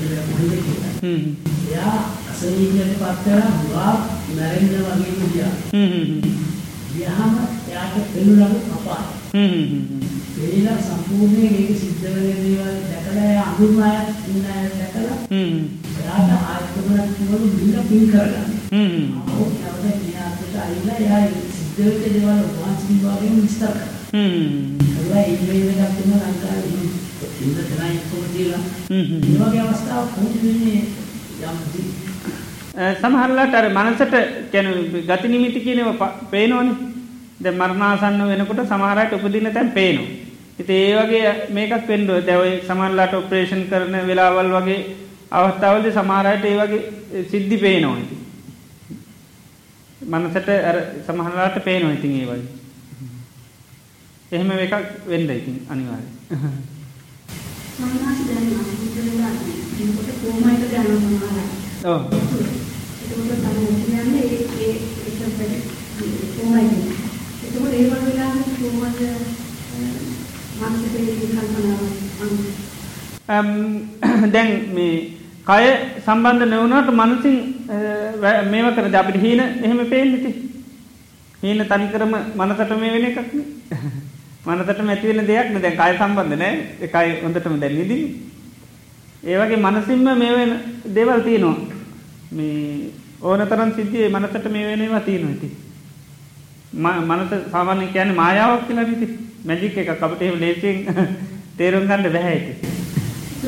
මට කියන්නේ කොහෙද කියලා. හ්ම්. එයා අසනීපයට පත් කරලා මුවා මැරෙන්න වගේ ගියා. හ්ම් හ්ම් ගියාම එයාට පෙනුනලු අපාය. හ්ම් හ්ම් පෙරිලා සම්පූර්ණයෙන් ඒක සිද්ධ වෙන දේවල් දැකලා එයා අඳුරායක් ඉන්න අය දැකලා හ්ම් එයාට ආයතනයක් තුනලු බින්න පින් කරගන්න. හ්ම් ආවෝ නැවත මෙයාට ඇවිල්ලා එයා සිද්ධ වෙච්ච දේවල් වහන්සේ වගේම විස්තර කරා. හ්ම් ඒවා ඊමේල් එකක් තුන ලංකාවේ ඉන්න තැනයි කොහොමද කියලා. හ්ම් මේ වගේ අවස්ථාවක් කොහොමද වෙන්නේ යම් සමහරලාට අර මනසට කැන ගති නිමිති කියනව පේනෝනේ ද මරණාසන්න වෙනකොට සමහරයට උපදින තැන් පේනු. හිත ඒ වගේ මේකක් පෙන්ඩුව දැවයි සමල්ලාට ඔපරේෂන් කරන වෙලාවල් වගේ අවස්ථාවලද සමහරයට ඒ වගේ සිද්ධි පේනෝයිති. මනසට සමහරලාට පේනො ඉතින් ඒ වගේ. එහෙම එකක් වෙන්ඩ ඉතින් අනිවාරය. සමහරවිට දැන් අපිට වෙලා එතකොට කොහොමද දැනගන්න සමහරවිට. ඔව්. එතකොට තමයි කියන්නේ ඒ ඒ ඒක කොහොමද? එතකොට ඒ වගේ වෙලාවට කොහොමද මානසික කල්පනාව දැන් මේ කය සම්බන්ධ නවනට මනසින් මේව කර අපිට හීන එහෙම පේන්නති හීන තනිකරම මනසට මේ වෙන එකක්න මනසට මැතිවෙන දෙයක්න. දැන් කය සම්බන්ධ නෑ. එකයි හොඳටම දැන් නිදී ඒවගේ මනසින්ම මේ වෙන දෙවල් තියනවා. මේ ඕන තරන් සිද්ධිය මනසට මේ වෙනවා තියෙනවා ඇති මනස සාමාන්‍ය කියන මායාවක් කියලා නිති මැජික් එක අපට එහෙම ලේසියෙන් තේරුම් ගන්න බැහැ ඇති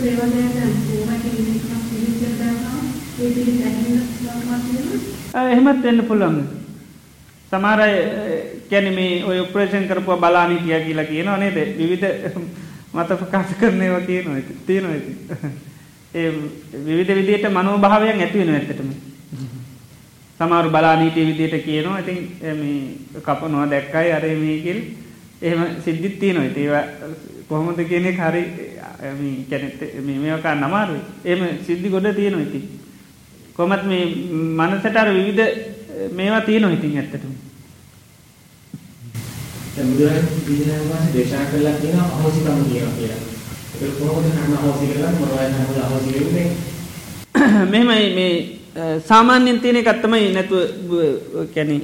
ඒ වගේ එහෙමත් වෙන්න පුළුවන් සමාරය කැන මේ ඔය උප්‍රේෂන් කරපුව බලානි කිය කියලා කියනවා නේද? විවිධ මත ප්‍රකාශ කරනයව කියනවා තියෙනවා ඇති ඒ විවිධ විදියට මනෝභාවයන් ඇතිවෙන ඇත්තටම. සමාරු බලානීටය විදියට කියනවා ඉතින් කපනවා දැක්කයි අරේ මේකිල් එහෙම සිද්ධිත් තියනවා. ඒවා කොහොමද කියනෙ හරි කැනෙත් මේකා නමාරු එම සිද්ධි ගොඩ තියෙනවා ඉති කොමත් මේ මනසටර විවිධ මේවා තියෙනවා ඉතින් ඇත්තටම දේශනා කළා කියනවා අහෝසිකම් කියනවා කියලා. ඒක කොහොමද කර්ම අහෝසි කරලා මොනවද නමුත් අහෝසි වෙන්නේ? මෙහෙමයි මේ සාමාන්‍යයෙන් තියෙන එකක් තමයි නැතුව කැනෙ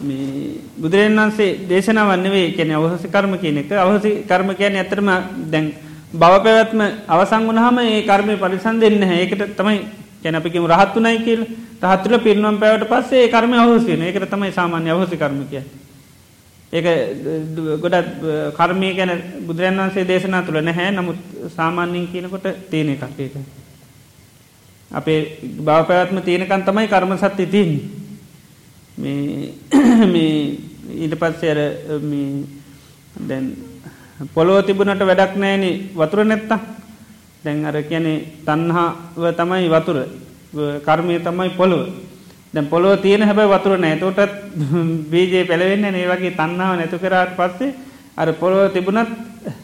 මේ බුදුරජාණන් වහන්සේ දේශනාවක් නෙවෙයි කියන්නේ අවහසි කර්ම කියන එක. අවහසි කර්ම කියන්නේ ඇත්තටම දැන් භව පැවැත්ම අවසන් වුණාම ඒ කර්මය පරිසම් දෙන්නේ නැහැ. ඒකට තමයි කියන්නේ අපි කියමු රහත් උනායි කියලා. රහත් වෙලා පිරිනොම් පෑවට පස්සේ ඒ කර්මය අවහසි වෙනවා. ඒකට තමයි සාමාන්‍ය අවහසි කර්ම කියන්නේ. ඒක ගොඩක් කර්මය ගැන බුදුරජාණන් වහන්සේ දේශනා තුළ නැහැ. නමුත් සාමාන්‍යයෙන් කියනකොට තියෙන එකක් ඒක. අපේ භව පැවැත්ම තියෙනකන් තමයි කර්ම සත්‍ය තියෙන්නේ. මේ මේ ඊට පස්සේ අර මේ දැන් පොළොව තිබුණට වැඩක් නෑනේ වතුර නැත්තා දැන් අර කියන්නේ තණ්හාව තමයි වතුර. කර්මය තමයි පොළොව. දැන් පොළොව තියෙන හැබැයි වතුර නෑ. එතකොටත් බීජේ පැලවෙන්නේ නේ. වගේ තණ්හාව නැතු කරාට පස්සේ අර පොළොව තිබුණත්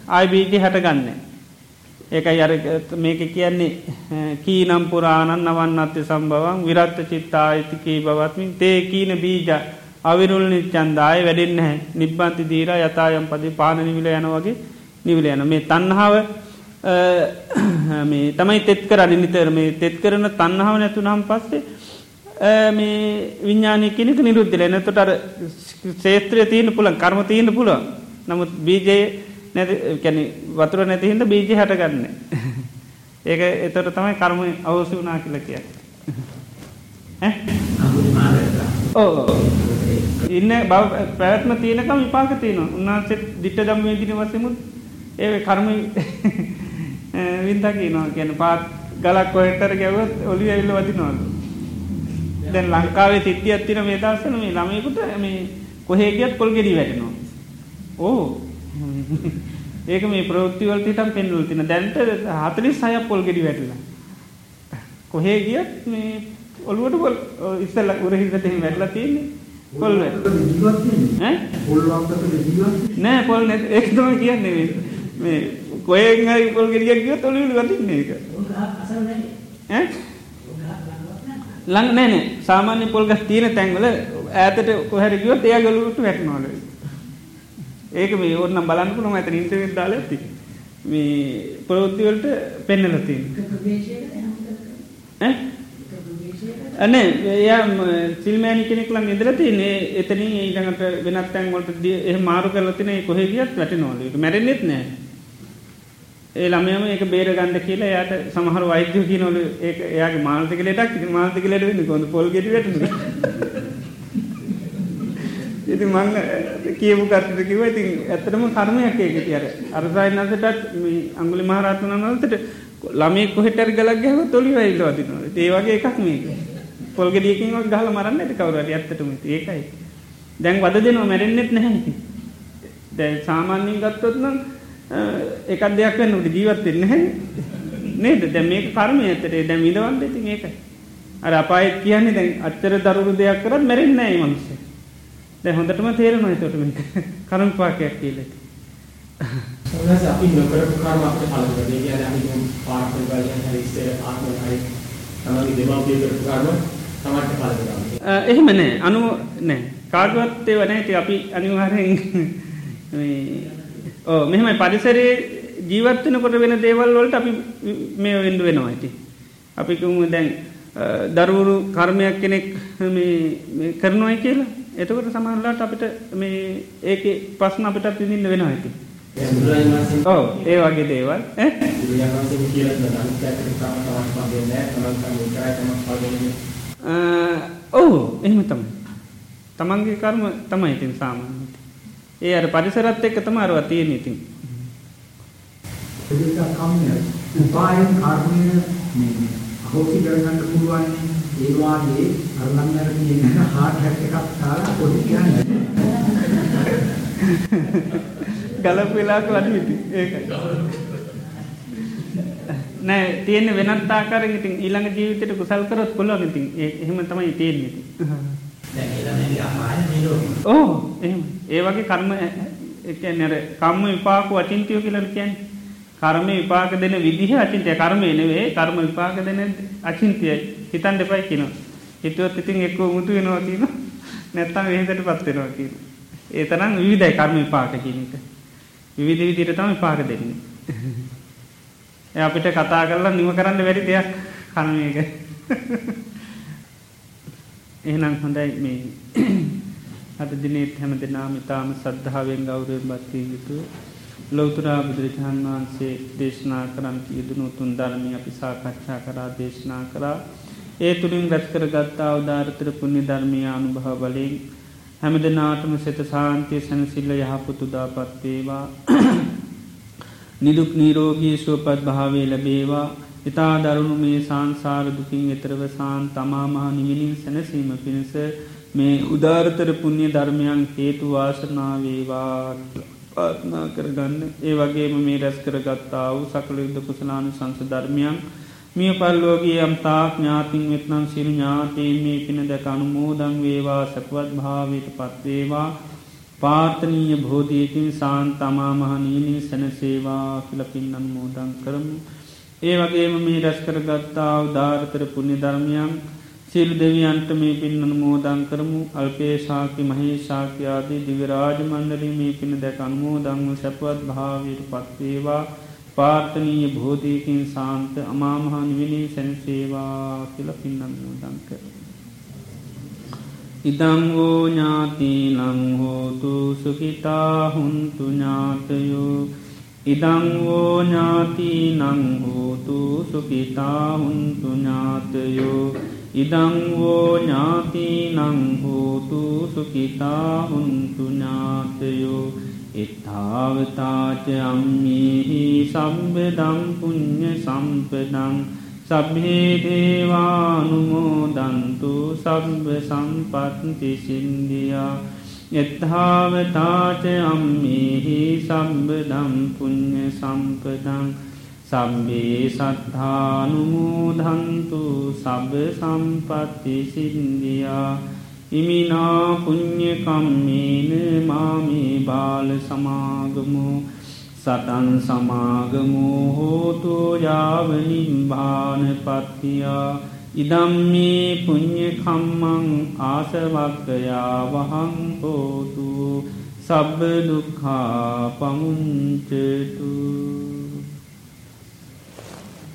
ආයි බීජේ හටගන්නේ ඒකයි අර මේක කියන්නේ කීනම් පුරාණන් නවන්නත්්‍ය සම්බවන් විරත්ත චිත්තා ඇතිකී බවත්මින් තේ කීන බීජ අවිරුල් නිච්චන්දාය වැඩෙන්න හැ නිබ්බන්ති දීර යතායම් පදි පාන නිවිල යන වගේ නිවිල යන මේ තන්නාව මේ තමයි තෙත් කරන්න නිතර. මේ තෙත් කරන තන්නාව නැතු නම් පස්සේ මේ විඤ්ඥානය කෙනෙක නිරුද්ධල නැතොට අර ශේත්‍රය තියෙන පුළන් කර්ම තියෙන පුළුවන්. නමුත් බීජයේ නැති කැන වතුර නැතිහින්ද බීජි හටගන්න. ඒක එතොට තමයි කර්ම අවසු වනා කියල කිය ඕ ඉන්න බව පැවැත්ම තියනකම් විපාක තියන උන්වහන්සේ දිට්ට දම්මේ දින වසමුත් ඒ කර්ම වින්ද කියනවා ගැන පාත් ගලක් කොහෙටර ගැවත් ඔලි ඇල්ල වතිනවාද දැන් ලංකාවේ සිද්ධිය ඇත්තින මේ දස්සන මේ ළමයකුට මේ කොහේගියත් පොල්ගෙඩී වැටනවා. ඕ. ඒක මේ ප්‍රෘත්තිවලට හිටම් පෙන්නුල් තින දැන්ට හතලිස් සය පොල් ගෙඩි වැටලා කොහේ ගියත් මේ ඔළුවට පොල් ඉස්සල්ල උරහිතෙහි වැටලා තියන්නේ. පොල් නෑ පොල් නැ ඒක්තම කියන්නේ මේ කොය පොල් ගෙඩිය ගිය තොලිලු ගතින්නේ එක ලං නෑනේ සාමාන්‍ය පොල්ගස් තියෙන තැන්වල ඇතට කොහැර ගියොත් එයා ගලුවට වැටනවලයි ඒක මේ ඕන්න බලන්න පුළුවන් ඇතන ඉන්ටර්නෙට් දාලා ඇති. මේ ප්‍රවෘත්තිවලට පෙන්නලා තියෙනවා. ඈ? අනේ එයා සිල්මෑනි කෙනෙක් ළඟ ඉඳලා තියෙන්නේ එතනින් ඊළඟට වෙනත් තැන් වලට එහෙම මාරු කරලා තියෙන කොහෙ ගියත් වැටෙනවලු. ඒක මැරෙන්නෙත් නෑ. ඒ ළමයාම ඒක බේර ගන්න කියලා එයාට සමහර වෛද්‍යෝ කියනවලු ඒක එයාගේ මානසික ලෙඩක් ඉතින් මානසික ලෙඩ වෙන්නේ කොහොමද? පොල් ගෙඩි වැටුනේ. ඉති මං කියපු කටට කිව ඉතින් ඇත්තටම කර්මයක් ඒක තියර අරසායනසටත් අංගුලි මහරත්න නවතට ළමේ කොහෙටර් ගලක් ගැහව තොලි වැයිල්ල වතිනවා ඒ වගේ එකක් මේක. පොල්ගෙඩියකින්වත් ගහල මරන්න ඇති කවරට ඇත්තටම ඒකයි. දැන් වද දෙනවා මැරෙන්න්නෙත් නැහැ. දැ සාමාන්‍යයෙන් ගත්තොත් නම් එකක් දෙයක් වන්න උට ජීවත්වෙන්න හැ නේද දැ මේක කර්මය ඇතරේ දැ විදවන්න ඇති මේක අර අපායත් කියන්නේ දැන් අච්චර දරුරු දෙයක් කරත් මැරෙන්න ඒ මනුස්සේ දැ හොඳටම තේරෙනවා තොටම කරුම් පාකයක් සමහරවිට අපි නොකරපු කර්ම අපිට පළ වෙනවා. ඒ කියන්නේ අපි පාර්ථිව බලයෙන් හරි ඉස්සර ආත්ම හරි තමයි දෙමාපිය කරපු කර්ම පළ වෙනවා. එහෙම නෑ. අනු නෑ. කාගවත් ඒව නැහැ. අපි අනිවාර්යෙන් ඕ මෙහෙමයි පරිසරයේ ජීවත් වෙනකොට වෙන දේවල් වලට අපි මේ වෙන්න වෙනවා ඇති. අපි කිව්මු දැන් දරුවරු කර්මයක් කෙනෙක් මේ කරනවායි කියලා. එතකොට සමහරවිට අපිට මේ ඒකේ ප්‍රශ්න අපිට විඳින්න වෙනවා ඇති. ඔව් ඒ වගේ දේවල් ඔව් එහෙම තමයි. තමන්ගේ කර්ම තමයි ඉතින් සාමාන්‍යයෙන්. ඒ අර පරිසරත් එක්ක තමයි අරවා තියෙන්නේ ඉතින්. ඒක. උපායන් කර්මය මේ අහෝසි කරගන්න පුළුවන් ඒ වාගේ අර ළඟට තියෙන හાર્ට් හැට් එකක් තාලා පොඩි කියන්නේ. ගලප වෙලාවක වඩි ඉතින් ඒකයි. නෑ තියෙන වෙනත් ආකාරයෙන් ඉතින් ඊළඟ ජීවිතේට කුසල් කරොත් පුළුවන් ඉතින් ඒ එහෙම තමයි තියෙන්නේ ඉතින්. දැන් ඒ ළමයිගේ අපාය නිරෝධ. ඔව් එහෙම. ඒ වගේ කර්ම ඒ කියන්නේ අර කම්ම විපාක අචින්තිය කියලා කියන්නේ. කර්ම විපාක දෙන විදිහ අචින්තිය කර්මය නෙවෙයි කර්ම විපාක දෙන අචින්තියයි. හිතන්න දෙපයි කියනවා. හිතුවත් ඉතින් එක්ක උමුතු වෙනවා කියනවා. නැත්තම් වෙහෙසටපත් වෙනවා කියනවා. ඒ තරම් විවිධයි කර්ම විපාක කියන එක. විවිධ විදිහට තමයි විපාක දෙන්නේ. ඒ අපිට කතා කරලා නිම කරන්න බැරි දෙයක් කර්මයක. එහෙනම් හොඳයි මේ අද දිනෙත් හැම දෙනාම ඉතාම සද්ධාවෙන් ගෞරවයෙන් බත්විය යුතු ලෞතුරා බුදුරජාණන් වහන්සේ දේශනා කරන්ට යෙදනු තුන් ධර්මය අපි සාකච්ඡා කරා දේශනා කරා. ඒ තුළින් රැස් කරගත්තා අවධාරතර පුුණ්‍ය ධර්මය අනුභව බලයෙන් හැම දෙනාටම සෙත සාන්තිය සැනසිල්ල යහපුතුදාපත් වේවා. නිදුක් නීරෝගී සුවපත් භාවේ ලැබේවා. ඉතා දරුණු මේ සංසාර දුකින් එතරව සාන් තමාමහා නිවිලින් සැනසීම පිණිස මේ උදාරතර පුුණ්‍ය ධර්මයන් හේතු වාසනාවේවා පාත්නා කරගන්න. ඒ වගේම මේ රැස් කරගත්තා වූ සකළ යුද්ධ කුසලානු සංස ධර්මයන් මිය පල්ලෝගේ අම්තාක් ඥාතින් වෙත්නම් සිරු ඥාතීන් මේ පින දැක අනුමෝදං වේවා සැපවත් භාවයට පත්වේවා පාර්තනීය බෝධයකින් සාන් තමා මහනීනී සැනසේවා කියලපින් අනුමෝදං කරමු. ඒ වගේම මේ රැස් කරගත්තා උදාාරතර පුුණි ධර්මයන් සිල් දෙවියන්ට මේ පින් අනුමෝදං කරමු අල්පේශාකි මහේශාකයාදී දිවරාජ මණ්ඩලී මේ පින දැක අනුමෝදංව සැපවත් භාවයට පත්වේවා පාර්ථනීය බෝධයකින් සාන්ත අමාමහා නිවිලී සැනසේවා කියල පින් අනුමෝදං කර. ඉදංගෝ ඥාති ලංහෝතු සුකිතා හුන්තු ඥාතයෝ ඉදංවෝ ඥාති නංහෝතු සුකිතාහුන්තු ඥාතයෝ ඉදංවෝ ඥාති නංහෝතු සුකිතාහුන්තු ඥාතයෝ එත්තාවතාච අම්මිහි සම්බදම් පුුණ්්‍ය සම්පදං සබ්හේ දේවානුමෝදන්තු සබ්බ සම්පත්ති සින්දියා එත්හාවතාච අම්මේහි සම්බදම් පුුණ්්‍ය සම්පදං සබ්බේ සත්හානුමූදන්තු සබ සම්පත්ති සින්දියා ඉමිනා පුුණ්්‍යකම්මේන මාමේ බාල සමාගමු සටන් සමාගමු හෝතු යාවනිම්භාන පත්තියා ඉදම්මේ පුං්ඥකම්මං ආසවක්කයා වහං හෝතු සබ්බ දුක්හා පමුංචතු